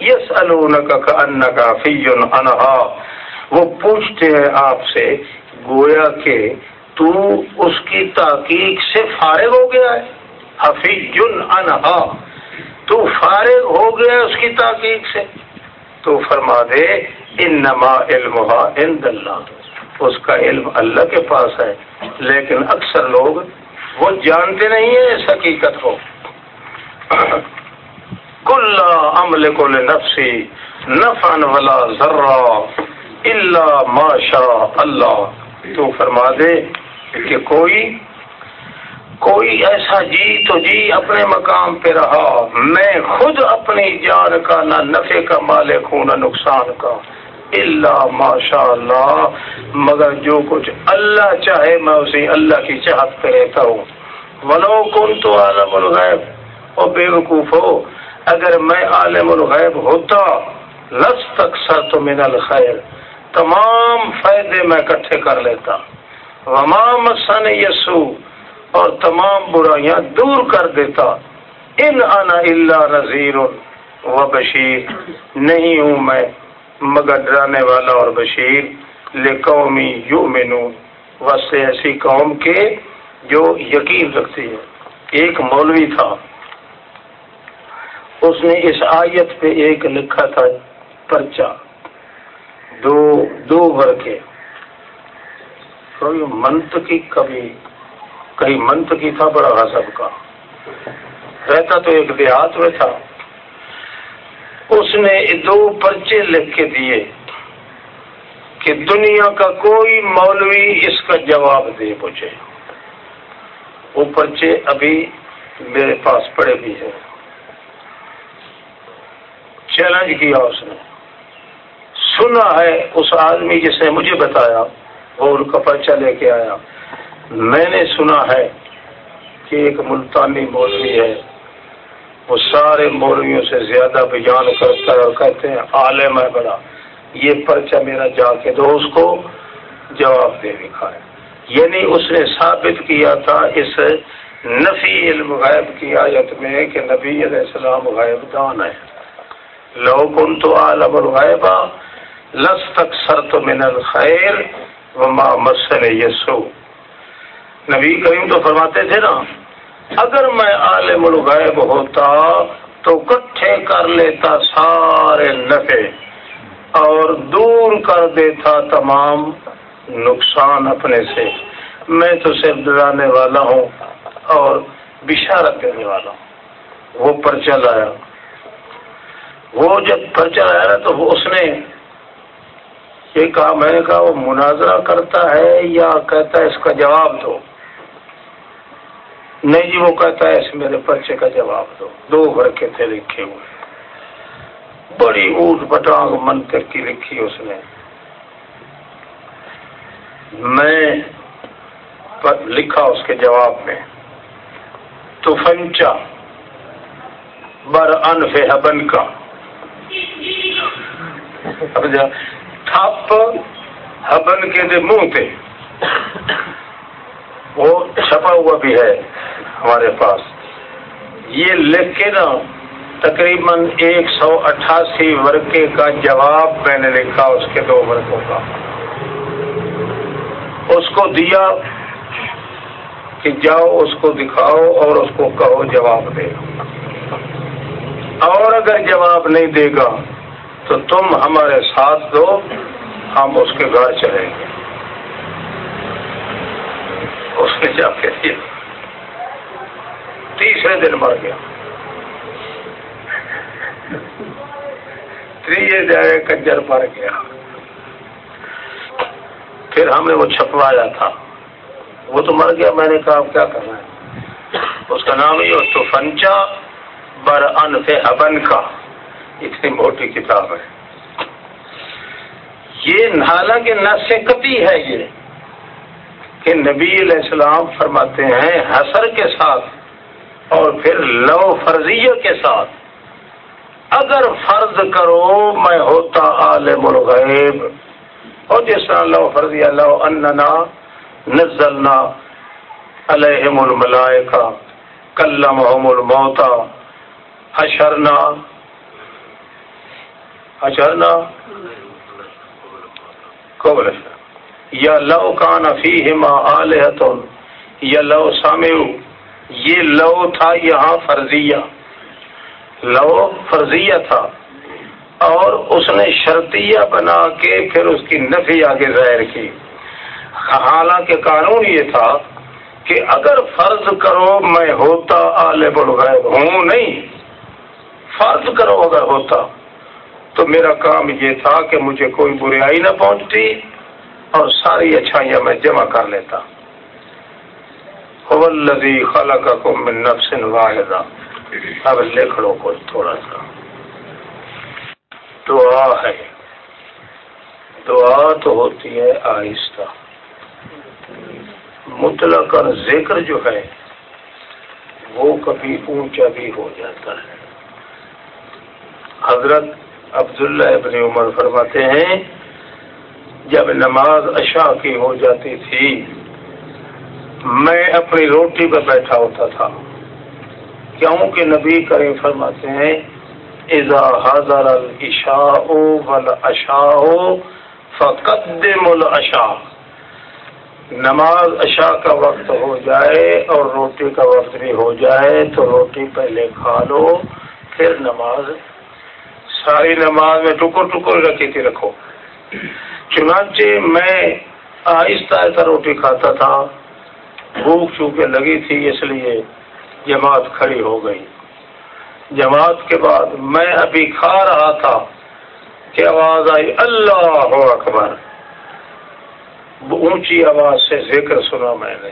A: یس ان کا فی انہا۔ وہ پوچھتے ہیں آپ سے، گویا کہ تو اس کی تحقیق سے فارغ ہو گیا ہے۔ حفیظ انہا۔ تو فارغ ہو گیا اس کی تحقیق سے۔ تو فرما دے ان نما علم اللہ۔ اس کا علم اللہ کے پاس ہے، لیکن اکثر لوگ وہ جانتے نہیں ہیں اس حقیقت کو۔ کل عمل کو نفسی نفن ولا ذرا اللہ ماشا اللہ۔ تو فرما دے کہ کوئی کوئی ایسا جی تو جی اپنے مقام پہ رہا۔ میں خود اپنی جان کا نہ نفے کا مالک ہوں، نہ نقصان کا۔ اللہ ماشاء اللہ مگر جو کچھ اللہ چاہے، میں اسی اللہ کی چاہت پہ رہتا ہوں۔ ولو کن تو عالم الغیب اور بے وقوف ہو، اگر میں عالم الغیب ہوتا لس تک سر تو من الخیر، تمام فائدے میں اکٹھے کر لیتا۔ ومام سن یسو اور تمام برائیاں دور کر دیتا۔ ان انا اللہ نذیر و بشیر، نہیں ہوں میں، مگر ڈرانے والا اور بشیر لے قومی یو مینو واسطے ایسی قوم کے جو یقین رکھتی ہے۔ ایک مولوی تھا۔ اس نے اس آیت پہ ایک لکھا تھا پرچا دو دو ورکے کوئی منت کی کبھی کئی منت کی تھا، بڑا حسب کا۔ رہتا تو ایک دیہات میں تھا۔ اس نے دو پرچے لکھ کے دیے کہ دنیا کا کوئی مولوی اس کا جواب دے مجھے۔ وہ پرچے ابھی میرے پاس پڑے بھی ہیں۔ چیلنج کیا اس نے۔ سنا ہے اس آدمی جس نے مجھے بتایا، وہ ان کا پرچہ لے کے آیا۔ میں نے سنا ہے کہ ایک ملتانی مولوی ہے، وہ سارے مولویوں سے زیادہ بیان کرتا ہے اور کہتے ہیں، عالم ہے بڑا، یہ پرچہ میرا جا کے دو، اس کو جواب دے دکھا ہے یعنی اس نے ثابت کیا تھا، اس نفی علم غائب کی آیت میں کہ نبی علیہ السلام غائب دان ہے لو کن تو عالم الغائبہ لس تک سر تو من الخیر وما مسل یسو۔ نبی کریم تو فرماتے تھے نا، اگر میں عالم الغیب ہوتا تو کٹھے کر لیتا سارے نفے اور دور کر دیتا تمام نقصان اپنے سے۔ میں تو صرف ڈرانے والا ہوں اور بشارت دینے والا ہوں۔ وہ پرچہ لایا۔ وہ جب پرچہ لایا تو اس نے یہ کہا، میں نے کہا وہ مناظرہ کرتا ہے یا کہتا ہے اس کا جواب دو۔ نہیں جی وہ کہتا ہے اس میرے پرچے کا جواب دو۔ دو ورکے تھے لکھے ہوئے۔ بڑی اونٹ پٹانگ منتر کی لکھی اس نے۔ میں لکھا اس کے جواب میں تو فنچا بر انف ہبن کا تھپ ہبن کے دے منہ پہ وہ چھپا ہوا بھی ہے ہمارے پاس۔ یہ لکھ کے نا تقریباً ایک سو اٹھاسی ورقے کا جواب میں نے لکھا اس کے دو ورقوں کا۔ اس کو دیا کہ جاؤ، اس کو دکھاؤ اور اس کو کہو جواب دے۔ اور اگر جواب نہیں دے گا تو تم ہمارے ساتھ دو، ہم اس کے گھر چلیں گے۔ اس نے جا کے دیا تیسرے دن مر گیا۔ تیسرے جائے کنجر مر گیا۔ پھر ہم نے وہ چھپوایا تھا۔ وہ تو مر گیا، میں نے کہا اب کیا کرنا ہے؟ اس کا نام ہی تو فنچا بر ان سے کا۔ اتنی موٹی کتاب ہے۔ یہ حالانکہ نس کتی ہے یہ۔ کہ نبی علیہ السلام فرماتے ہیں حسر کے ساتھ اور پھر لو فرضیہ کے ساتھ، اگر فرض کرو میں ہوتا عالم الغیب۔ اور جس طرح لو فرضیہ، لو اننا نزلنا علیہم الملائکہ، کلمہم الموتا حشرنا حشرنا؟ قبل۔ یا لو کان فیہما آلہتن، یا لو سامعو، یہ لو تھا یہاں فرضیہ۔ لو فرضیہ تھا۔ اور اس نے شرطیہ بنا کے پھر اس کی نفی آگے ظاہر کی۔ حالانکہ قانون یہ تھا کہ اگر فرض کرو میں ہوتا عالم الغیب ہوں نہیں، فرض کرو اگر ہوتا، تو میرا کام یہ تھا کہ مجھے کوئی بریائی نہ پہنچتی۔ اور ساری اچھائیاں میں جمع کر لیتا۔ الذي خلقكم من نفس واحدہ۔ اب لکھ لو کچھ تھوڑا سا۔ دعا ہے۔ دعا تو ہوتی ہے آہستہ۔ مطلق ذکر جو ہے، وہ کبھی اونچا بھی ہو جاتا ہے۔ حضرت عبداللہ ابن عمر فرماتے ہیں جب نماز اشا کی ہو جاتی تھی، میں اپنی روٹی پہ بیٹھا ہوتا تھا۔ کیوں کہ نبی کریم فرماتے ہیں، اذا حضر الاشاء والاشاء فقدم الاشاء نماز عشاء کا وقت ہو جائے اور روٹی کا وقت بھی ہو جائے، تو روٹی پہلے کھا لو، پھر نماز۔ ساری نماز میں ٹکر ٹکر رکھی تھی، رکھو۔ چنانچہ میں آہستہ آہستہ روٹی کھاتا تھا، بھوک چونکہ لگی تھی، اس لیے جماعت کھڑی ہو گئی۔ جماعت کے بعد میں ابھی کھا رہا تھا کہ آواز آئی، اللہ اکبر۔ اونچی آواز سے ذکر سنا میں نے۔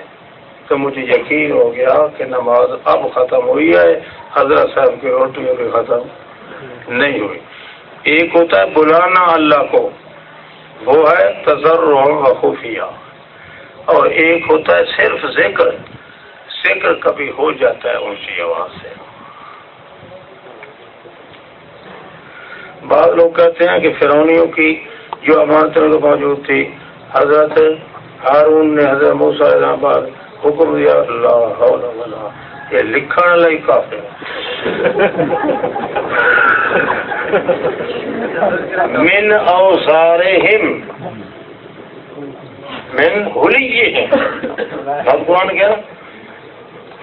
A: تو مجھے یقین ہو گیا کہ نماز اب ختم ہوئی ہے، حضرت صاحب کی روٹی ابھی ختم نہیں ہوئی۔ ایک ہوتا ہے، بلانا اللہ کو۔ وہ ہے تذر و خفیہ۔ اور ایک ہوتا ہے صرف ذکر ذکر کبھی ہو جاتا ہے اونچی آواز سے۔ بعض لوگ کہتے ہیں کہ فرونیوں کی جو امانتوں کو موجود تھی، حضرت ہارون نے حضرت موسیٰ آباد حکم دیا اللہ یہ لکھن لائی کافی من اوسارے ہم من ہولی ہے بھگوان کیا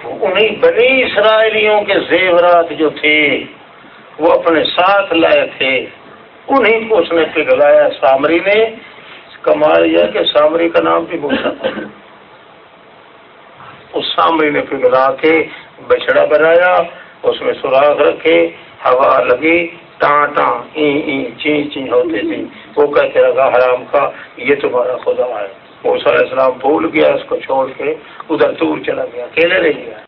A: انہیں بنی اسرائیلیوں کے زیورات جو تھے وہ اپنے ساتھ لائے تھے انہیں کو اس نے پگلایا سامری نے کمال یہ کہ سامری کا نام بھی بولتا تھا اس سامری نے پگلا کے بچڑا بنایا، اس میں سوراخ رکھے، ہوا لگی ٹان ٹان ای چی چی ہوتی تھی۔ وہ کہتے لگا، حرام کا، یہ تمہارا خدا ہے۔ وہ علیہ السلام بھول گیا اس کو چھوڑ کے، ادھر دور چلا گیا، اکیلے رہ گیا۔